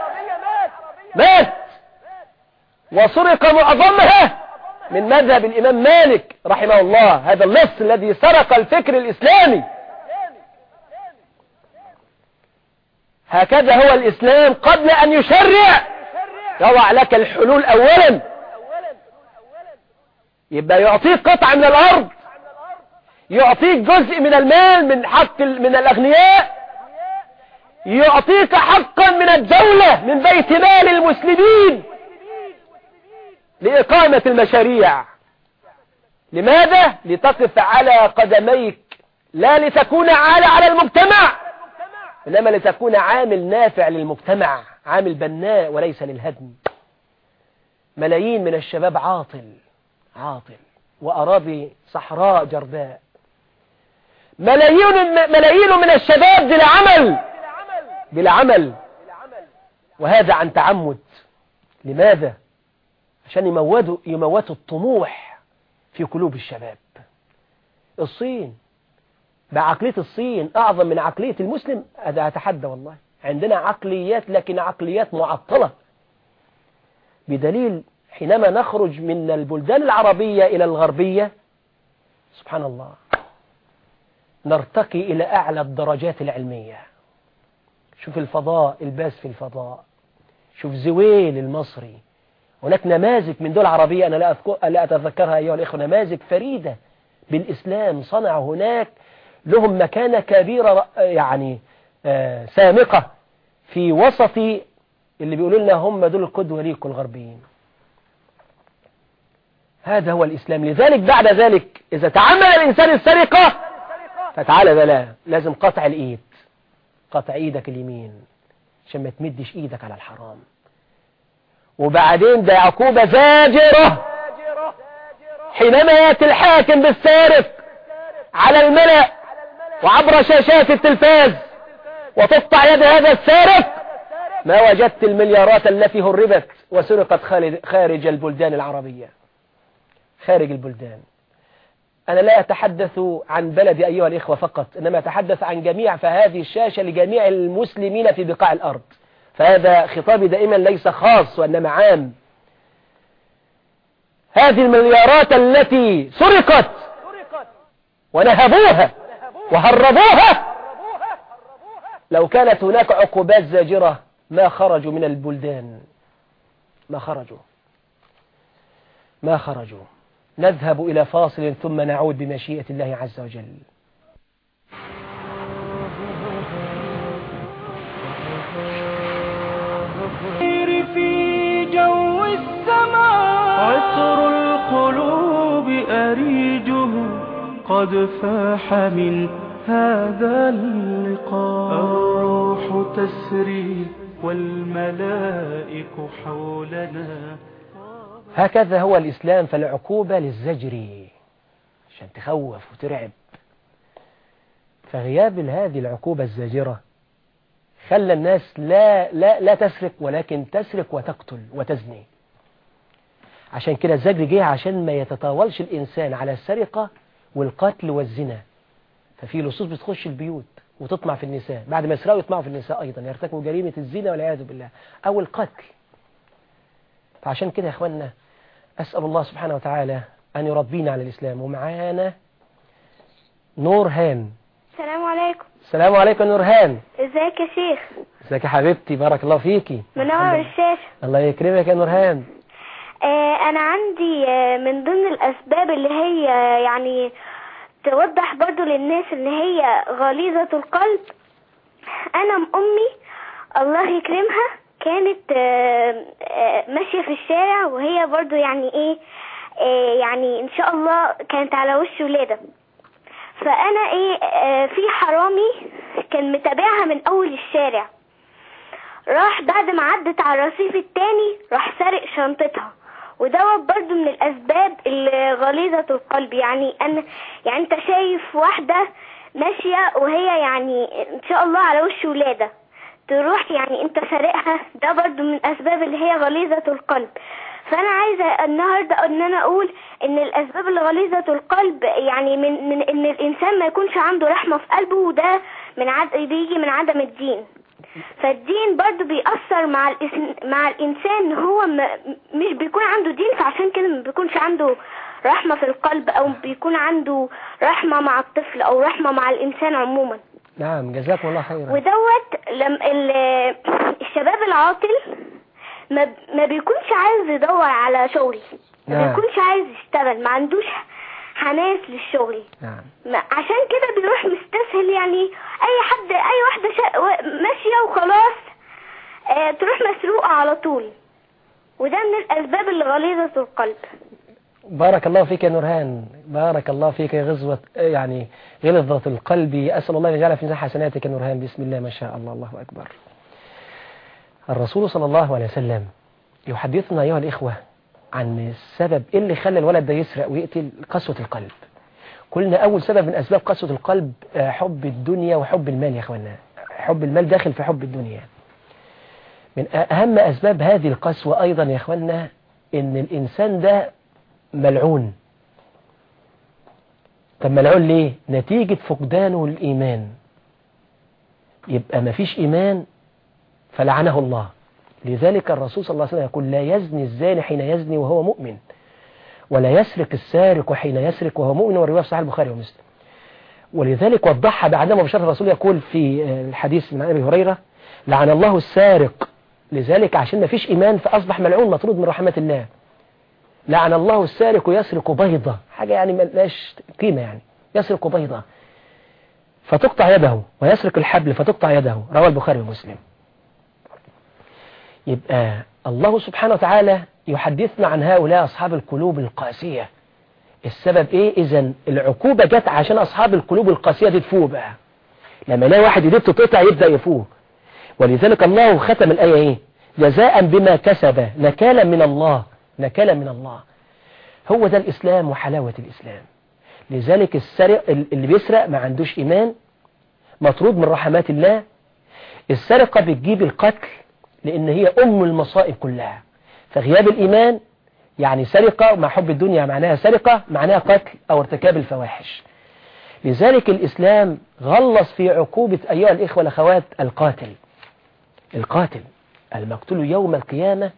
مات. وسرق معظمها من مذهب الإمام مالك رحمه الله. هذا النص الذي سرق الفكر الإسلامي. هكذا هو الإسلام قبل أن يشرع. يضع لك الحلول أولا. يبقى يعطيك قطعة من الأرض. يعطيك جزء من المال من حق من الأغنياء يعطيك حقا من الدولة من بيت مال المسلمين لإقامة المشاريع. لماذا؟ لتقف على قدميك. لا لتكون عالة على المجتمع إنما لتكون عامل نافع للمجتمع عامل بناء وليس للهدم. ملايين من الشباب عاطل عاطل وأراضي صحراء جرداء. ملايين ملايين من الشباب بلا عمل. بلا عمل. وهذا عن تعمد. لماذا؟ عشان يموتوا يموتوا الطموح في قلوب الشباب. الصين. بعقلية الصين أعظم من عقلية المسلم. أتحدى والله. عندنا عقليات لكن عقليات معطلة. بدليل حينما نخرج من البلدان العربية إلى الغربية سبحان الله نرتقي إلى أعلى الدرجات العلمية. شوف الفضاء الباس في الفضاء. شوف زويل المصري. هناك نماذج من دول عربية أنا لا, لا أتذكرها أيها الإخوة نماذج فريدة بالإسلام صنعوا هناك. لهم مكانة كبيرة يعني آه سامقة في وسط اللي بيقولوا لنا هم دول القدوة ليكم الغربيين هذا هو الإسلام. لذلك بعد ذلك إذا تعمل الإنسان السرقة فتعالى بلا لازم قطع الإيد. قطع إيدك اليمين عشان ما تمدش إيدك على الحرام. وبعدين ده عقوبة زاجرة. حينما يأتي الحاكم بالسارق على الملأ وعبر شاشات التلفاز وتقطع يد هذا السارق ما وجدت المليارات التي هربت وسرقت خارج البلدان العربية. خارج البلدان. أنا لا أتحدث عن بلدي أيها الإخوة فقط إنما أتحدث عن جميع فهذه الشاشة لجميع المسلمين في بقاع الأرض. فهذا خطابي دائما ليس خاص وإنما عام. هذه المليارات التي سرقت ونهبوها وهربوها. لو كانت هناك عقوبات زاجرة ما خرجوا من البلدان؟ ما خرجوا؟ ما خرجوا؟ نذهب إلى فاصل ثم نعود بمشيئة الله عز وجل. في جو السماء. عطر القلوب أريجه قد فاح من هذا اللقاء. الروح تسري والملائك حولنا. هكذا هو الإسلام فالعقوبة للزجر عشان تخوف وترعب. فغياب هذه العقوبة الزاجرة خلى الناس لا, لا, لا تسرق ولكن تسرق وتقتل وتزني. عشان كده الزجر جه عشان ما يتطاولش الإنسان على السرقة والقتل والزنا. ففي لصوص بتخش البيوت وتطمع في النساء. بعد ما يسرقوا يطمعوا في النساء أيضا يرتكبوا جريمة الزنا والعياذ بالله أو القتل. فعشان كده يا أخوانا أسأل الله سبحانه وتعالى أن يربينا على الإسلام. ومعانا نور هان السلام عليكم. السلام عليكم نور هان إزيك يا شيخ؟ إزيك يا حبيبتي؟ بارك الله فيكي منور الشاشة الله يكرمك يا نور هان آه أنا عندي آه من ضمن الأسباب اللي هي يعني توضح برضو للناس إن هي غليظة القلب. أنا ام أمي الله يكرمها كانت آه آه ماشية في الشارع وهي برضو يعني إيه آه يعني إن شاء الله كانت على وش ولادة فأنا إيه في حرامي كان متابعها من أول الشارع. راح بعد ما عدت على الرصيف التاني راح سارق شنطتها. ودوت برضو من الأسباب اللي غليظة القلب. يعني أنا يعني أنت شايف واحدة ماشية وهي يعني إن شاء الله على وش ولادة تروح يعني انت سارقها ده برضو من الأسباب اللي هي غليظة القلب فأنا عايزة النهاردة إن أنا أقول إن الأسباب اللي غليظة القلب يعني من, من إن الإنسان ما يكونش عنده رحمة في قلبه وده من عد... بيجي من عدم الدين فالدين برضو بيأثر مع. مع الإنسان هو م... مش بيكون عنده دين فعشان كده ما بيكونش عنده رحمة في القلب أو بيكون عنده رحمة مع الطفل أو رحمة مع الإنسان عموما نعم جزاكم الله خيرا. ودوت لم ال... الشباب العاطل ما ما بيكونش عايز يدور على شغل. ما نعم. بيكونش عايز يشتغل. ما عندوش حماس للشغل. نعم. ما عشان كده بيروح مستسهل يعني. أي حد أي واحدة شا... ماشية وخلاص آه تروح مسروقة على طول. وده من الأسباب اللي غليظة القلب. بارك الله فيك يا نورهان. بارك الله فيك يا غزوة يعني غلظة القلب. أسأل الله أن يجعل في حسناتك يا نورهان. بسم الله ما شاء الله. الله أكبر. الرسول صلى الله عليه وسلم يحدثنا أيها الإخوة عن السبب اللي خلى الولد ده يسرق ويقتل قسوة القلب. قلنا أول سبب من أسباب قسوة القلب آه، حب الدنيا وحب المال يا أخوانا حب المال داخل في حب الدنيا. من أهم أسباب هذه القسوة أيضا يا أخوانا إن الإنسان ده ملعون. طب ملعون ليه؟ نتيجة فقدانه الإيمان يبقى ما فيش إيمان فلعنه الله. لذلك الرسول صلى الله عليه وسلم يقول لا يزني الزاني حين يزني وهو مؤمن ولا يسرق السارق حين يسرق وهو مؤمن والرواية في صحيح البخاري ومسلم. ولذلك وضحها بعدما بشر الرسول يقول في الحديث من أبي هريرة لعن الله السارق. لذلك عشان ما فيش إيمان فأصبح ملعون مطرود من رحمة الله. لعن الله السارق يسرق بيضة. حاجة يعني ملاش قيمة يعني. يسرق بيضة. فتقطع يده ويسرق الحبل فتقطع يده. رواه البخاري ومسلم. يبقى الله سبحانه وتعالى يحدثنا عن هؤلاء أصحاب القلوب القاسية. السبب إيه؟ اذا العقوبة جت عشان أصحاب القلوب القاسية دي تفوق بقى. لما يلاقي واحد يديه تقطع يبدأ يفوق. ولذلك الله ختم الآية إيه؟ جزاء بما كسب نكالا من الله. نكالا من الله. هو ده الإسلام وحلاوة الإسلام. لذلك السرق اللي بيسرق ما عندوش إيمان مطرود من رحمات الله. السرقة بتجيب القتل لأن هي أم المصائب كلها. فغياب الإيمان يعني سرقة مع حب الدنيا معناها سرقة معناها قتل أو ارتكاب الفواحش. لذلك الإسلام غلص في عقوبة أيها الإخوة والأخوات القاتل. القاتل المقتول يوم القيامة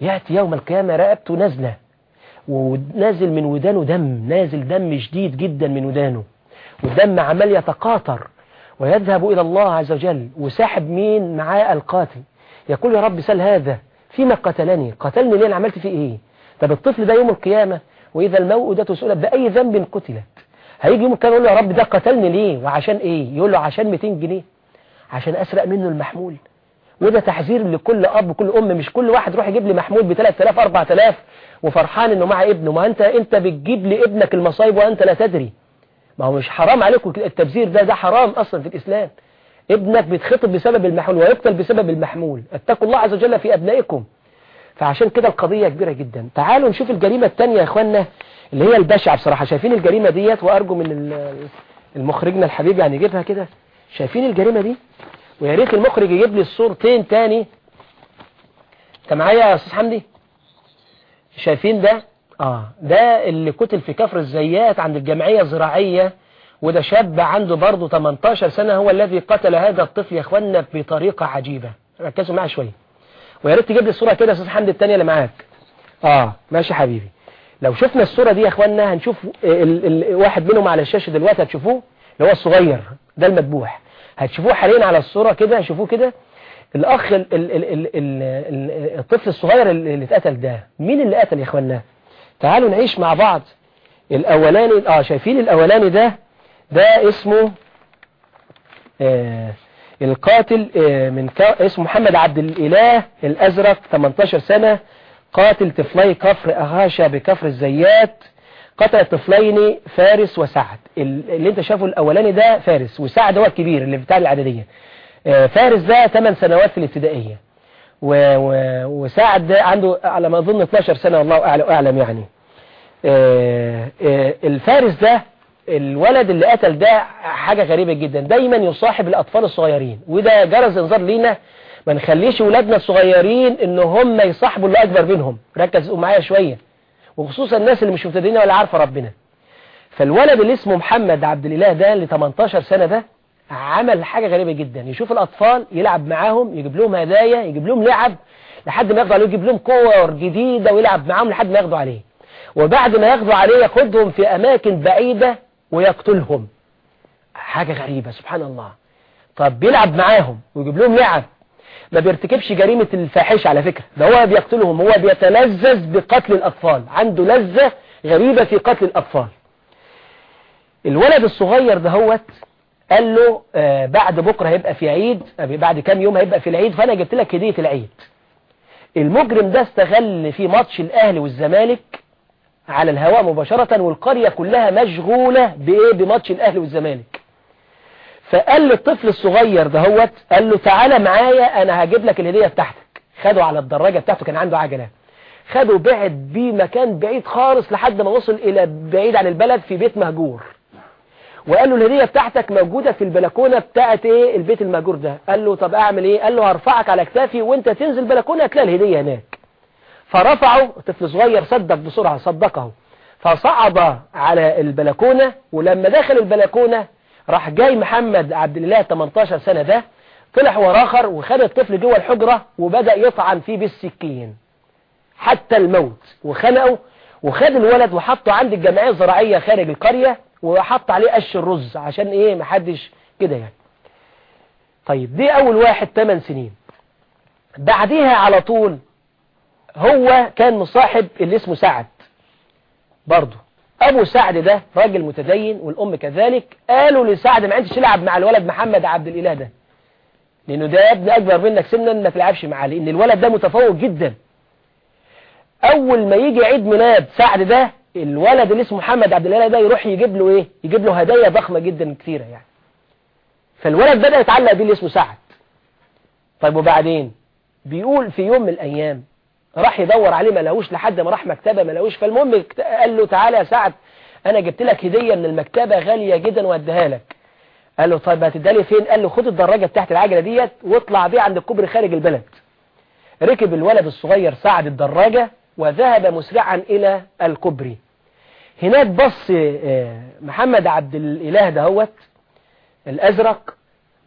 يأتي يوم القيامة رقبته نازلة ونازل من ودانه دم نازل دم شديد جدا من ودانه والدم عمال يتقاطر ويذهب إلى الله عز وجل وساحب مين؟ معاه القاتل. يقول يا رب سل هذا فيما قتلني؟ قتلني ليه؟ أنا عملت فيه إيه؟ طب الطفل ده يوم القيامة وإذا الموءودة سئلت بأي ذنب قتلت؟ هيجي يوم القيامة يقول له يا رب ده قتلني ليه؟ وعشان إيه؟ يقول له عشان 200 جنيه عشان أسرق منه المحمول. وده تحذير لكل أب وكل أم مش كل واحد يروح يجيب لي محمول ب 3000 4000 وفرحان إنه مع ابنه. ما أنت أنت بتجيب لابنك المصايب وأنت لا تدري. ما هو مش حرام عليكم التبذير ده ده حرام أصلا في الإسلام. ابنك بيتخطب بسبب المحمول ويقتل بسبب المحمول. اتقوا الله عز وجل في أبنائكم. فعشان كده القضية كبيرة جدا. تعالوا نشوف الجريمة التانية يا اخوانا اللي هي البشعة بصراحة. شايفين الجريمة ديت؟ وأرجو من المخرجنا الحبيب يعني يجيبها كده. شايفين الجريمة دي؟ ويا ريت المخرج يجيب لي الصورتين تاني. انت معايا يا أستاذ حمدي؟ شايفين ده؟ آه. ده اللي قتل في كفر الزيات عند الجمعية الزراعية وده شاب عنده برضه 18 سنة هو الذي قتل هذا الطفل يا إخوانا بطريقة عجيبة. ركزوا معايا شوية. ويا ريت تجيب لي الصورة كده يا أستاذ حمدي الثانية اللي معاك. آه ماشي حبيبي. لو شفنا الصورة دي يا إخوانا هنشوف ال ال واحد منهم على الشاشة دلوقتي هتشوفوه اللي هو الصغير ده المذبوح. هتشوفوه حاليا على الصورة كده شوفوه كده. الأخ ال ال ال ال ال الطفل الصغير اللي اتقتل ده مين اللي قتل يا اخوانا تعالوا نعيش مع بعض. الأولاني آه شايفين الأولاني ده؟ ده اسمه آه القاتل من اسمه محمد عبد الإله الأزرق 18 سنة قاتل طفلي كفر أغاشا بكفر الزيات. قتل طفلين فارس وسعد. اللي انت شافه الأولاني ده فارس وسعد هو الكبير اللي بتاع العددية فارس ده 8 سنوات في الابتدائية. وسعد ده عنده على ما أظن 12 سنة والله أعلم يعني. الفارس ده الولد اللي قتل ده حاجة غريبة جدا. دايما يصاحب الأطفال الصغيرين وده جرس انذار لينا. ما نخليش ولادنا الصغيرين إن هم يصاحبوا اللي أكبر منهم. ركزوا معايا شوية. وخصوصا الناس اللي مش مبتدئين ولا عارفة ربنا. فالولد اللي اسمه محمد عبد الإله ده اللي 18 سنة ده عمل حاجة غريبة جدا. يشوف الأطفال يلعب معاهم يجيب لهم هدايا يجيب لهم لعب لحد ما ياخدوا عليه يجيب لهم كور جديدة ويلعب معاهم لحد ما ياخدوا عليه. وبعد ما ياخدوا عليه ياخدهم في أماكن بعيدة ويقتلهم. حاجة غريبة سبحان الله. طب بيلعب معاهم ويجيب لهم لعب. ما بيرتكبش جريمة الفاحشة على فكرة. ده هو بيقتلهم هو بيتلذذ بقتل الأطفال. عنده لذة غريبة في قتل الأطفال. الولد الصغير ده هوت قال له آه بعد بكرة هيبقى في عيد بعد كام يوم هيبقى في العيد فأنا جبت لك هدية العيد. المجرم ده استغل في ماتش الأهلي والزمالك على الهواء مباشرة والقرية كلها مشغولة بإيه؟ بماتش الأهلي والزمالك. فقال للطفل الصغير دهوت قال له تعالى معايا أنا هجيب لك الهدية بتاعتك. خده على الدراجة بتاعته كان عنده عجلة. خده بعد بيه مكان بعيد خالص لحد ما وصل إلى بعيد عن البلد في بيت مهجور. وقال له الهدية بتاعتك موجودة في البلكونة بتاعت إيه؟ البيت المهجور ده. قال له طب أعمل إيه؟ قال له هرفعك على كتافي وأنت تنزل بلكونة هتلاقي الهدية هناك. فرفعه طفل صغير صدق بسرعة صدقه. فصعد على البلكونة ولما دخل البلكونة راح جاي محمد عبد الله 18 سنة ده طلع وراه اخر وخد الطفل جوه الحجرة وبدأ يطعن فيه بالسكين حتى الموت. وخنقه وخد الولد وحطه عند الجمعية الزراعية خارج القرية وحط عليه قش الرز عشان إيه؟ محدش كده يعني. طيب دي أول واحد 8 سنين. بعديها على طول هو كان مصاحب اللي اسمه سعد برضه. أبو سعد ده راجل متدين والأم كذلك قالوا لسعد ما عندش تلعب مع الولد محمد عبد الإله ده. لأنه ده ابن أكبر منك سنا ما تلعبش معاه لأن الولد ده متفوق جدا. أول ما يجي عيد ميلاد سعد ده الولد اللي اسمه محمد عبد الإله ده يروح يجيب له إيه؟ يجيب له هدايا ضخمة جدا كثيرة يعني. فالولد بدأ يتعلق بيه اللي اسمه سعد. طيب وبعدين؟ بيقول في يوم من الأيام راح يدور عليه ما لقوش لحد ما راح مكتبة ما لقوش. فالمهم قال له تعالى يا سعد أنا جبت لك هدية من المكتبة غالية جدا وأديها لك. قال له طيب هتديها لي فين؟ قال له خد الدراجة بتاعت العجلة ديت واطلع بيها عند الكوبري خارج البلد. ركب الولد الصغير سعد الدراجة وذهب مسرعا إلى الكوبري. هناك بص محمد عبد الإله دهوت الأزرق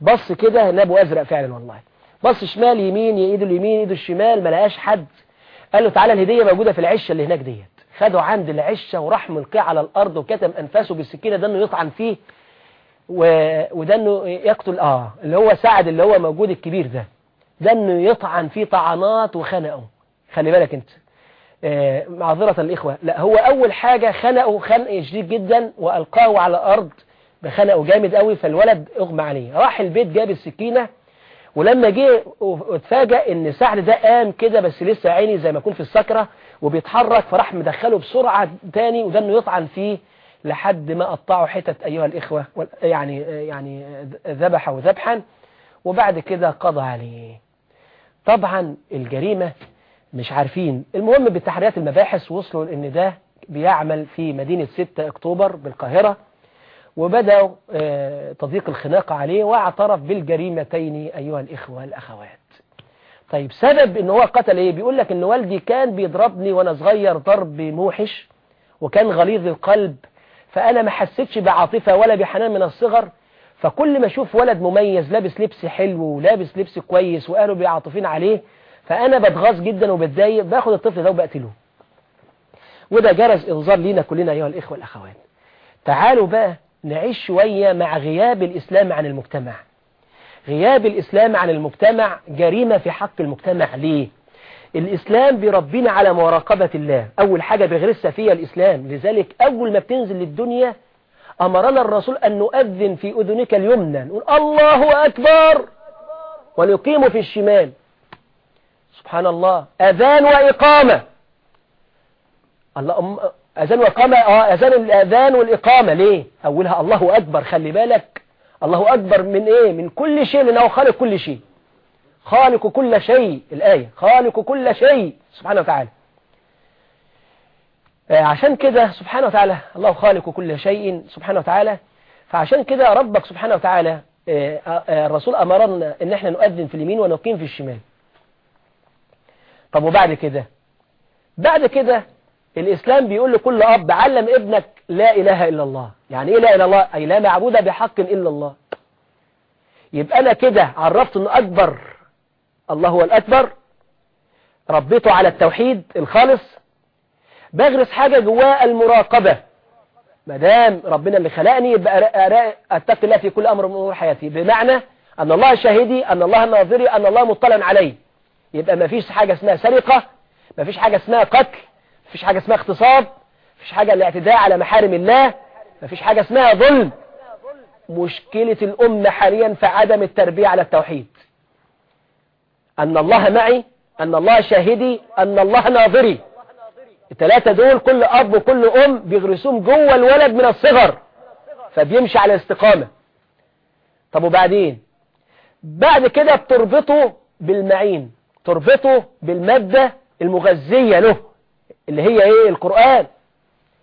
بص كده نابه أزرق فعلا والله. بص شمال يمين ايده اليمين ايده الشمال ما لقاش حد. قال له تعالى الهديه موجودة في العشة اللي هناك ديت خده عند العشة وراح ملقيه على الأرض وكتم أنفاسه بالسكينة ده إنه يطعن فيه و... وده إنه يقتل آه اللي هو سعد اللي هو موجود الكبير ده. ده إنه يطعن فيه طعنات وخنقه. خلي بالك أنت. آه معذرة الإخوة. لا هو أول حاجة خنقه خنق شديد جدا وألقاه على الأرض بخنقه جامد قوي فالولد أغمى عليه. راح البيت جاب السكينة ولما جه اتفاجئ إن سعد ده قام كده بس لسه عيني زي ما يكون في السكرة وبيتحرك فراح مدخله بسرعة تاني وده إنه يطعن فيه لحد ما قطعوا حتت أيها الإخوة يعني يعني ذبحه ذبحا وبعد كده قضى عليه. طبعا الجريمة مش عارفين. المهم بتحريات المباحث وصلوا إن ده بيعمل في مدينة 6 أكتوبر بالقاهرة. وبدأوا تضييق الخناق عليه واعترف بالجريمتين أيها الإخوة الأخوات. طيب سبب إن هو قتل إيه؟ بيقول لك إن والدي كان بيضربني وأنا صغير ضرب موحش وكان غليظ القلب فأنا ما حسيتش بعاطفة ولا بحنان من الصغر. فكل ما أشوف ولد مميز لابس لبس حلو ولابس لبس كويس وقالوا بيعاطفين عليه فأنا بتغاظ جدا وبتضايق باخد الطفل ده وبقتله. وده جرس إنذار لينا كلنا أيها الإخوة الأخوات. تعالوا بقى نعيش شوية مع غياب الإسلام عن المجتمع. غياب الإسلام عن المجتمع جريمة في حق المجتمع. ليه؟ الإسلام بيربينا على مراقبة الله. أول حاجة بيغرسها فيها الإسلام. لذلك أول ما بتنزل للدنيا أمرنا الرسول أن نؤذن في أذنك اليمنى. نقول الله أكبر ونقيم في الشمال. سبحان الله. أذان وإقامة. الله أذان وإقامة آه أذان الأذان والإقامة. ليه؟ أولها الله أكبر. خلي بالك. الله أكبر من إيه؟ من كل شيء لأنه خالق كل شيء. خالق كل شيء. الآية. خالق كل شيء. سبحانه وتعالى. آه عشان كده سبحانه وتعالى الله خالق كل شيء سبحانه وتعالى. فعشان كده ربك سبحانه وتعالى آه آه الرسول أمرنا إن إحنا نؤذن في اليمين ونقيم في الشمال. طب وبعد كده؟ بعد كده الإسلام بيقول لكل أب علم ابنك لا إله إلا الله. يعني إيه لا إله إلا الله؟ أي لا معبود بحق إلا الله. يبقى أنا كده عرفت أنه أكبر. الله هو الأكبر. ربيته على التوحيد الخالص. بغرس حاجة جواه المراقبة. ما دام ربنا اللي خلقني يبقى أتقي الله في كل أمر من أمور حياتي. بمعنى أن الله شاهدي أن الله ناظري أن الله مطلع علي. يبقى ما فيش حاجة اسمها سرقة ما فيش حاجة اسمها قتل. مفيش حاجة اسمها اغتصاب مفيش حاجة الاعتداء على محارم الله مفيش حاجة اسمها ظلم. مشكلة الأمة حاليا في عدم التربية على التوحيد. أن الله معي أن الله شاهدي أن الله ناظري. الثلاثة دول كل أب وكل أم بيغرسوهم جوه الولد من الصغر فبيمشي على الاستقامة. طب وبعدين؟ بعد كده بتربطه بالمعين تربطه بالمادة المغذية له. اللي هي إيه؟ القرآن.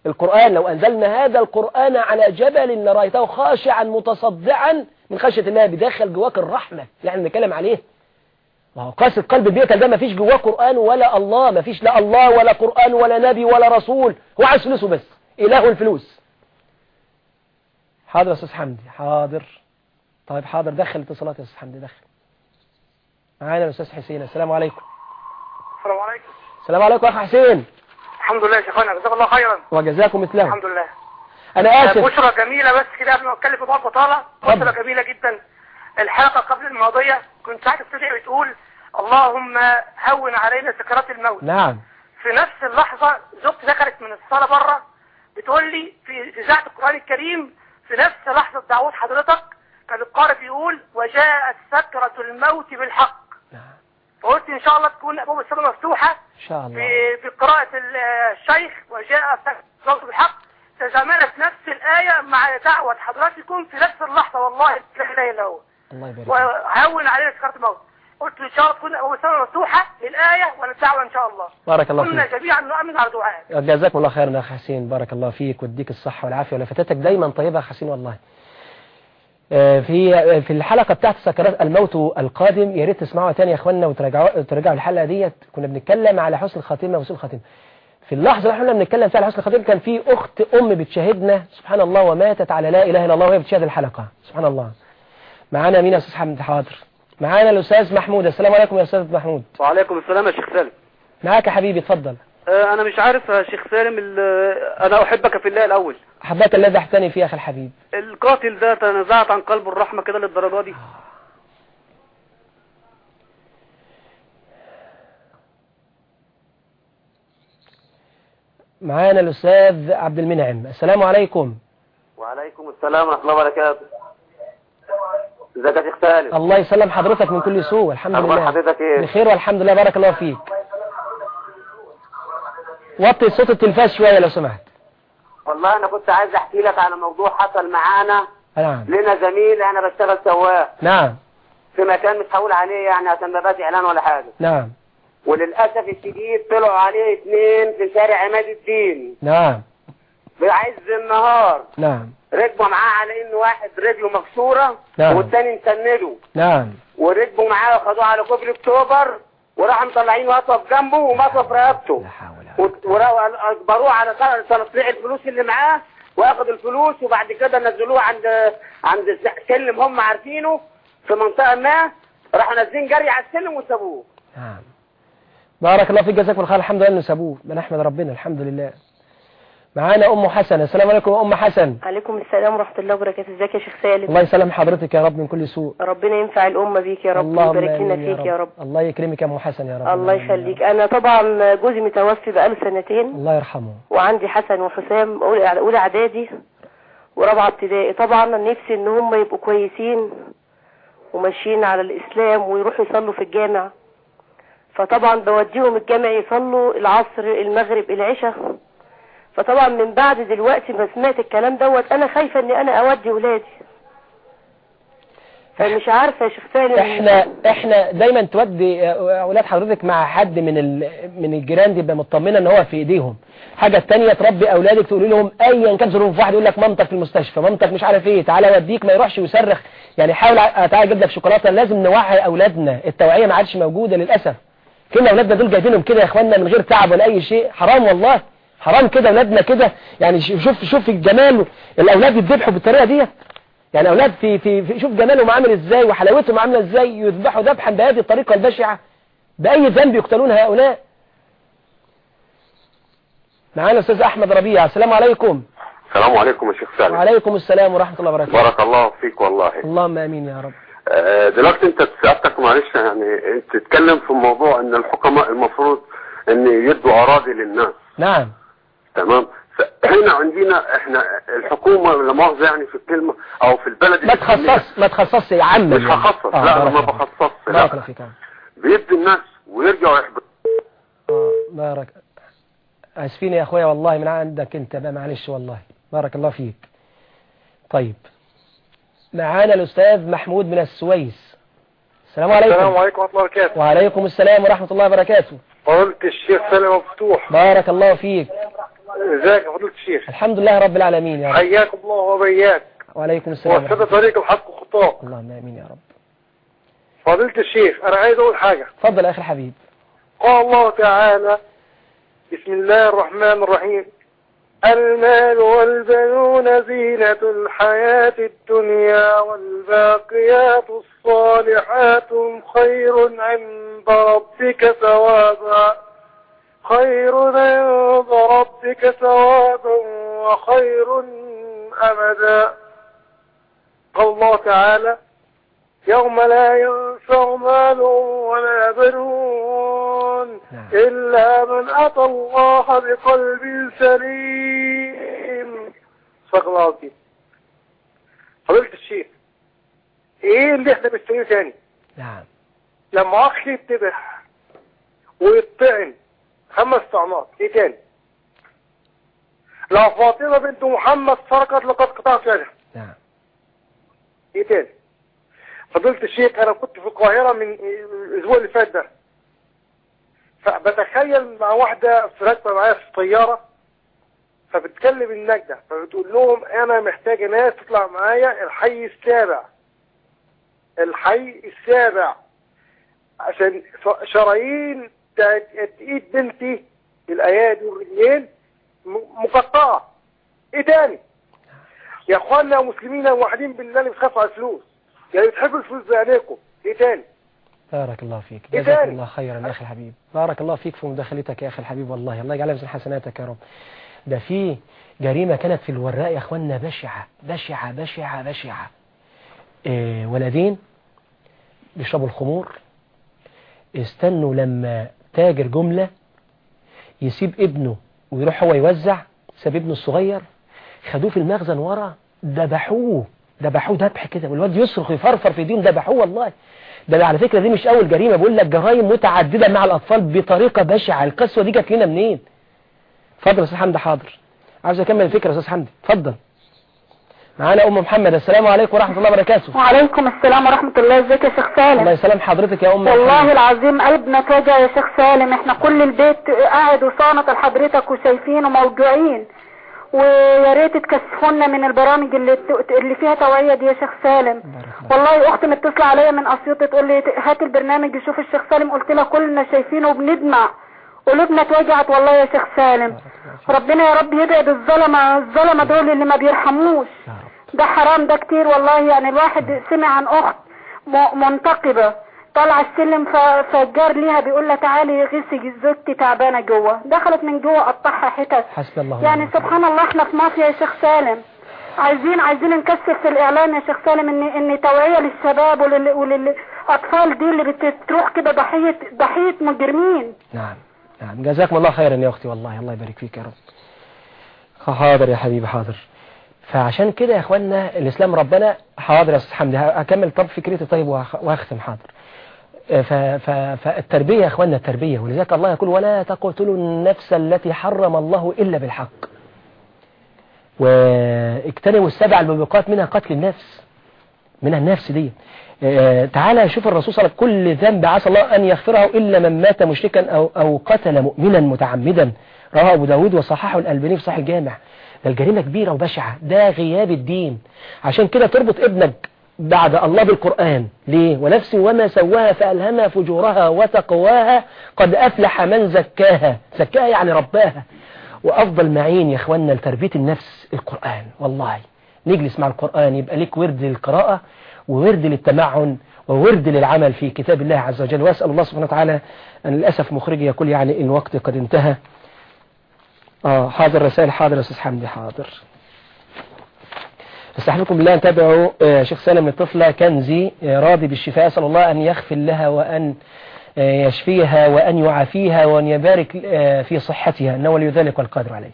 القرآن لو أنزلنا هذا القرآن على جبل لرأيته خاشعا متصدعا من خشية الله بيدخل جواك الرحمة اللي إحنا بنتكلم عليه. ما هو قاسي القلب بيقتل ده ما فيش جواه قرآن ولا الله ما فيش لا الله ولا قرآن ولا نبي ولا رسول. هو عايز فلوسه بس إله الفلوس حاضر يا أستاذ حمدي حاضر. طيب حاضر. دخل اتصالات يا أستاذ حمدي دخل. معانا الأستاذ حسين. السلام عليكم. السلام عليكم. السلام عليكم يا أخ حسين. الحمد لله يا شيخنا جزاك الله خيرا. وجزاكم مثله الحمد لله. أنا آسف. بشرة جميلة بس كده قبل ما أتكلم في البطالة اتفضل. بشرة جميلة جدا. الحلقة قبل الماضية كنت ساعات بتدعي بتقول اللهم هون علينا سكرات الموت. نعم. في نفس اللحظة زوجتي دخلت من الصالة بره بتقول لي في إذاعة القرآن الكريم في نفس لحظة دعوة حضرتك كان القارئ بيقول وجاءت سكرة الموت بالحق. فقلت إن شاء الله تكون أبواب السماء مفتوحة إن شاء الله. ال- الشيخ وجاء الموت بالحق تزامنت نفس الآية مع دعوة حضراتكم في نفس اللحظة. والله لا إله إلا هو. الله يبارك. وهون علينا سكرة الموت. قلت إن شاء الله تكون أبواب السماء مفتوحة للآية وللدعوة إن شاء الله. بارك الله كنا فيك. جميعا نؤمن على دعاء جزاكم الله خيرا يا حسين. بارك الله فيك. واديك الصحة والعافية. ولفتاتك دايما طيبة يا حسين والله. في في الحلقة بتاعت سكرات الموت القادم يا ريت تسمعوها تاني يا اخوانا وتراجعوا تراجعوا الحلقة ديت. كنا بنتكلم على حسن الخاتمة وسوء الخاتمة. في اللحظة اللي إحنا بنتكلم فيها على حسن الخاتمة كان في أخت أم بتشاهدنا سبحان الله وماتت على لا إله إلا الله وهي بتشاهد الحلقة. سبحان الله. معانا مين يا أستاذ حمد؟ حاضر. معانا الأستاذ محمود. السلام عليكم يا أستاذ محمود. وعليكم السلام يا شيخ سالم. معاك يا حبيبي اتفضل. آه، أنا مش عارف يا شيخ سالم ال- أنا أحبك في الله الأول. حباك الذي احتني فيه يا أخي الحبيب. القاتل ده تنازعت عن قلب الرحمة كده للدرجة دي. معانا الأستاذ عبد المنعم. السلام عليكم. وعليكم السلام ورحمة الله وبركاته. إزيك يا شيخ سالم؟ الله يسلم حضرتك من كل سوء الحمد لله. حضرتك إيه؟ بخير والحمد لله. بارك الله فيك. وطي صوت التلفاز شوية لو سمحت. والله أنا كنت عايز أحكي لك على موضوع حصل معانا نعم. لنا زميل أنا بشتغل سواق. نعم. في مكان مش هقول عليه يعني عشان ما بقاش إعلان ولا حاجة. نعم. وللأسف الشديد طلعوا عليه اثنين في شارع عماد الدين. نعم. بعز النهار. نعم. ركبوا معاه على إن واحد رجله مكسورة نعم. والتاني مسنده نعم. وركبوا معاه وخدوه على كوبري أكتوبر وراحوا مطلعين مطوف جنبه ومطوف رقبته. لا حول ولا وت- ورا- اجبروه على تطليع الفلوس اللي معاه واخد الفلوس وبعد كده نزلوه عند عند سلم هم عارفينه في منطقة ما راحوا نازلين جري على السلم وسابوه. نعم. بارك الله فيك جزاكم الله خير. الحمد لله إنه سابوه. بنحمد ربنا الحمد لله. معانا أم حسن. السلام عليكم يا أم حسن. عليكم السلام ورحمة الله وبركاته. إزيك يا شيخ سالم؟ الله يسلم حضرتك يا رب من كل سوء. ربنا ينفع الأمة بيك يا رب ويبارك لنا فيك يا رب. الله يكرمك يا أم حسن يا رب. الله يا يخليك. أنا طبعا جوزي متوفي بقاله سنتين. رب. الله يرحمه. وعندي حسن وحسام أولى إعدادي ورابعة ابتدائي. طبعا نفسي إن هم يبقوا كويسين وماشيين على الإسلام ويروحوا يصلوا في الجامع. فطبعا بوديهم الجامع يصلوا العصر المغرب العشاء. فطبعا من بعد دلوقتي ما سمعت الكلام دوت أنا خايفة إن أنا أودي ولادي. فمش عارفة يا شيخ سالم إحنا إحنا دايما تودي أولاد حضرتك مع حد من ال... من الجيران دي مطمنة إن هو في إيديهم. حاجة التانية تربي أولادك تقولي لهم ايا كان ظروف واحد يقول لك مامتك في المستشفى مامتك مش عارف إيه تعالى أوديك ما يروحش يصرخ. يعني حاول تعالى أجيب لك شوكولاتة لازم نوعي أولادنا. التوعية ما عادش موجودة للأسف. كنا أولادنا دول جايبينهم كده يا اخوانا من غير تعب ولا أي شيء حرام والله. حرام كده اولادنا كده. يعني شوف شوف الجمال الأولاد يذبحوا بالطريقة ديت يعني أولاد في في, في شوف جمالهم عامل إزاي وحلاوتهم عاملة إزاي. يذبحوا ذبحا بهذه الطريقة البشعة. بأي ذنب يقتلون هؤلاء؟ معانا أستاذ أحمد ربيع. السلام عليكم. السلام عليكم يا شيخ سالم. وعليكم السلام ورحمة الله وبركاته. بارك الله فيك والله. اللهم آمين يا رب. آه، دلوقتي أنت سيادتك معلش يعني أنت تتكلم في موضوع إن الحكماء المفروض إن يدوا أراضي للناس. نعم. تمام؟ فهنا عندنا إحنا الحكومة لا مؤاخذه يعني في الكلمة أو في البلد ما تخصص ما تخصصش يا عم. مش هخصص لا أنا ما بخصصش بارك الله لا. بيدي الناس ويرجعوا يحبطوا آه، بارك. آسفين يا أخويا والله من عندك أنت بقى معلش والله. بارك الله فيك. طيب. معانا الأستاذ محمود من السويس. السلام عليكم. السلام عليكم ورحمة الله وبركاته. وعليكم السلام ورحمة الله وبركاته. فضيلة الشيخ سالم مفتوح. بارك الله فيك. ازيك يا فضيلة الشيخ. الحمد لله رب العالمين يا رب. حياكم الله وبياك. وعليكم السلام. وسد طريق الحق خطاه اللهم آمين يا رب. فضيلة الشيخ أنا عايز أقول حاجة. اتفضل يا أخي الحبيب. قال الله تعالى بسم الله الرحمن الرحيم. المال والبنون زينة الحياة الدنيا والباقيات الصالحات خير عند ربك ثوابا. خير عند ربك ثوابا وخير أبدا. قال الله تعالى يوم لا ينفع مال ولا بنون نعم. إلا من أتى الله بقلب سليم. صدق الله العظيم. فضيلة الشيخ. إيه اللي إحنا بنستنيه تاني؟ نعم. لما اخ يتذبح ويطعن خمس طعنات إيه تاني؟ لو فاطمة بنت محمد سرقت لقد قطعت يدها. نعم. إيه تاني؟ فضلت الشيخ أنا كنت في القاهرة من الأسبوع اللي فات ده. فبتخيل مع واحدة في راكبة معايا في الطيارة فبتكلم النجدة فبتقول لهم أنا محتاجة ناس تطلع معايا الحي السابع. الحي السابع. عشان شرايين ايد بنتي الايادي والرجلين م- مقطعة. إيه تاني؟ يا اخوانا مسلمين موحدين بالله اللي بتخافوا على الفلوس. يعني بتحبوا الفلوس بعينيكم إيه تاني؟ بارك الله فيك. إيه جزاك؟ الله خيرا يا أخي الحبيب. بارك الله فيك في مداخلتك يا أخي الحبيب. والله الله يجعلها من حسناتك يا رب. ده في جريمة كانت في الوراء يا أخوانا بشعة بشعة بشعة بشعة. إيه ولدين بيشربوا الخمور. استنوا لما تاجر جملة يسيب ابنه ويروح هو يوزع ساب ابنه الصغير خدوه في المخزن ورا ذبحوه ذبحوه ذبح كده والواد يصرخ يفرفر في ايديهم ذبحوه والله. ده على فكرة دي مش أول جريمة بقول لك جرائم متعددة مع الأطفال بطريقة بشعة. القسوة دي جت لنا منين؟ اتفضل يا أستاذ حمدي حاضر. عاوز أكمل الفكرة يا أستاذ حمدي اتفضل. معانا أم محمد. السلام عليكم ورحمة الله وبركاته. وعليكم السلام ورحمة الله. ازيك يا شيخ الله سالم يسلم حضرتك يا أم والله محمد. العظيم قلبنا توجع يا شيخ سالم. إحنا كل البيت قاعد وصانت لحضرتك وشايفين وموجوعين. ويا ريت تكشفونا من البرامج اللي اللي فيها توعية دي يا شيخ سالم. والله أختي متصلة عليا من أسيوط تقول لي هات البرنامج يشوف الشيخ سالم. قلت لها كلنا شايفينه وبندمع. قلوبنا اتوجعت والله يا شيخ سالم. ربنا يا رب يبعد الظلمة الظلمة دول اللي ما بيرحموش. ده حرام ده كتير والله. يعني الواحد سمع عن أخت منتقبة طالعة السلم فجار ليها بيقول لها تعالي غسي زوجتي تعبانة جوه. دخلت من جوه قطعها حتت. حسبي الله يعني سبحان الله إحنا في مافيا يا شيخ سالم. عايزين عايزين نكثف في الإعلام يا شيخ سالم ان إن توعية للشباب ولل- وللأطفال دي اللي بتروح كده ضحية ضحية مجرمين. نعم. نعم. جزاكم الله خيرا يا أختي والله. الله يبارك فيك يا رب. حاضر يا حبيبي حاضر. فعشان كده يا اخوانا الإسلام ربنا حاضر يا أستاذ حمدي. هكمل طب فكرتي طيب وهخ- وهختم حاضر. ف فالتربية يا اخوانا التربية ولذلك الله يقول ولا تقتلوا النفس التي حرم الله إلا بالحق. واجتنبوا السبع الموبقات منها قتل النفس منها النفس دي. آه، تعالى شوف الرسول صلى الله عليه وسلم كل ذنب عسى الله أن يغفره إلا من مات مشركا أو, أو قتل مؤمنا متعمدا. رواه أبو داود وصححه الألباني في صحيح الجامع. ده الجريمة كبيرة وبشعة. ده غياب الدين. عشان كده تربط ابنك بعد الله بالقرآن. ليه؟ ونفس وما سواها فألهمها فجورها وتقواها قد أفلح من زكاها. زكاها يعني رباها. وأفضل معين يا أخوانا لتربية النفس القرآن. والله نجلس مع القرآن يبقى ليك ورد للقراءة وورد للتمعن وورد للعمل في كتاب الله عز وجل. وأسأل الله سبحانه وتعالى أن للأسف مخرجي يقول يعني الوقت قد انتهى. آه حاضر رسائل حاضر يا أستاذ حمدي حاضر. استحلفكم بالله أن تابعوا آه، شيخ سالم الطفلة كنزي آه، راضي بالشفاء أسأل الله أن يغفر لها وأن آه، يشفيها وأن يعافيها وأن يبارك في صحتها إنه ولي ذلك والقادر عليه.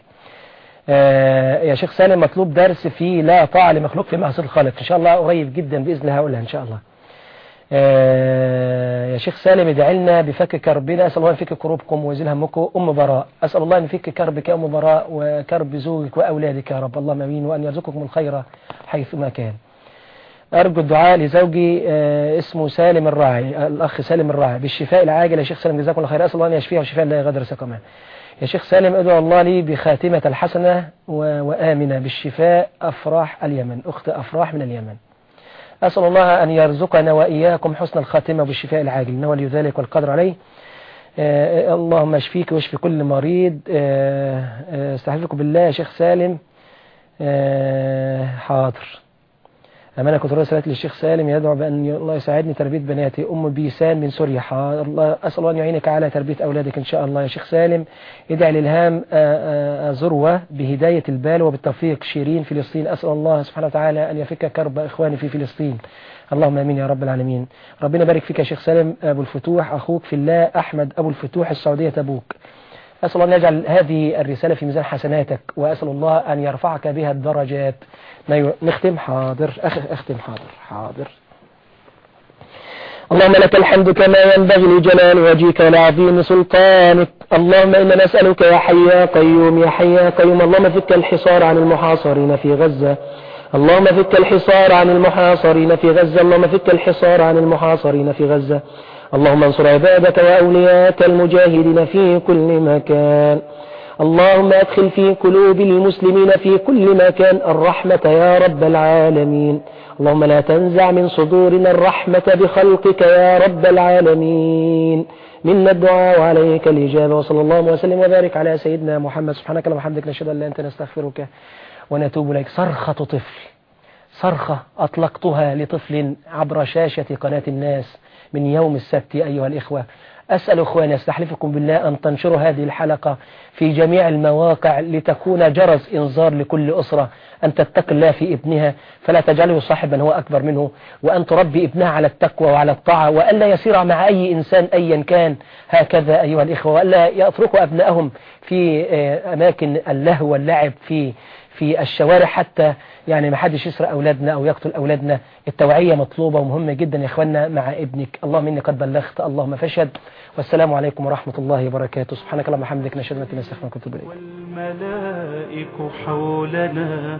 يا شيخ سالم مطلوب درس في لا طاعة لمخلوق في معصية الخالق. إن شاء الله قريب جدا بإذن هقولها إن شاء الله. يا شيخ سالم ادعي لنا بفك كربنا. أسأل الله أن يفك كروبكم ويزيل همكم. أم براء أسأل الله أن يفك كربك يا أم براء وكرب زوجك وأولادك يا رب. اللهم أمين وأن يرزقكم الخير حيثما كان. أرجو الدعاء لزوجي آه، اسمه سالم الراعي الأخ سالم الراعي. بالشفاء العاجل يا شيخ سالم جزاكم الله خير. أسأل الله أن يشفيه وشفاء لا يغادر سقما. يا شيخ سالم أدعو الله لي بخاتمة الحسنة وآمنة بالشفاء أفراح اليمن. أخت أفراح من اليمن. أسأل الله أن يرزقنا وإياكم حسن الخاتمة بالشفاء العاجل. إنه ولي ذلك والقدر عليه. آه، اللهم اشفيك واشفي كل مريض. آه، آه، بالله يا شيخ سالم. آه، حاضر. أمانة كنت رسالة للشيخ سالم يدعو بأن الله يساعدني تربية بناتي أم بيسان من سوريا. الله أسأل أن يعينك على تربية أولادك إن شاء الله. يا شيخ سالم ادعي آه، ذروة بهداية البال وبالتوفيق. شيرين فلسطين. أسأل الله سبحانه وتعالى أن يفك كرب إخواني في فلسطين. اللهم آمين يا رب العالمين. ربنا يبارك فيك يا شيخ سالم أبو الفتوح. أخوك في الله أحمد أبو الفتوح السعودية تبوك. أسأل الله أن يجعل هذه الرسالة في ميزان حسناتك وأسأل الله أن يرفعك بها الدرجات. نيو- نختم. حاضر. أخ أختم. حاضر. حاضر. اللهم لك الحمد كما ينبغي لجلال وجهك ولعظيم سلطانك. اللهم إنا نسألك يا حي يا قيوم يا حي يا قيوم. اللهم فك الحصار عن المحاصرين في غزة. اللهم فك الحصار عن المحاصرين في غزة. اللهم فك الحصار عن المحاصرين في غزة. اللهم انصر عبادك وأولياءك المجاهدين في كل مكان. اللهم أدخل في قلوب المسلمين في كل مكان الرحمة يا رب العالمين. اللهم لا تنزع من صدورنا الرحمة بخلقك يا رب العالمين. منا الدعاء وعليك الإجابة. وصلى الله وسلم وبارك على سيدنا محمد. سبحانك اللهم وبحمدك نشهد أن لا أنت نستغفرك ونتوب إليك. صرخة طفل. صرخة أطلقتها لطفل عبر شاشة قناة الناس. من يوم السبت أيها الإخوة. أسأل أخواني أستحلفكم بالله أن تنشروا هذه الحلقة في جميع المواقع لتكون جرس إنذار لكل أسرة أن تتقي الله في ابنها فلا تجعله صاحبا هو أكبر منه. وأن تربي ابنها على التقوى وعلى الطاعة وألا يسير مع أي إنسان أيا كان. هكذا أيها الإخوة. وألا يتركوا أبنائهم في آه، أماكن اللهو واللعب في في الشوارع حتى يعني ما حدش يسرق أولادنا أو يقتل أولادنا. التوعية مطلوبة ومهمة جدا يا إخواننا مع ابنك. اللهم إني قد بلغت. اللهم فاشهد. والسلام عليكم ورحمة الله وبركاته. سبحانك اللهم وبحمدك. نشهد أن لا إله إلا أنت نستغفرك ونتوب إليك والملائك حولنا.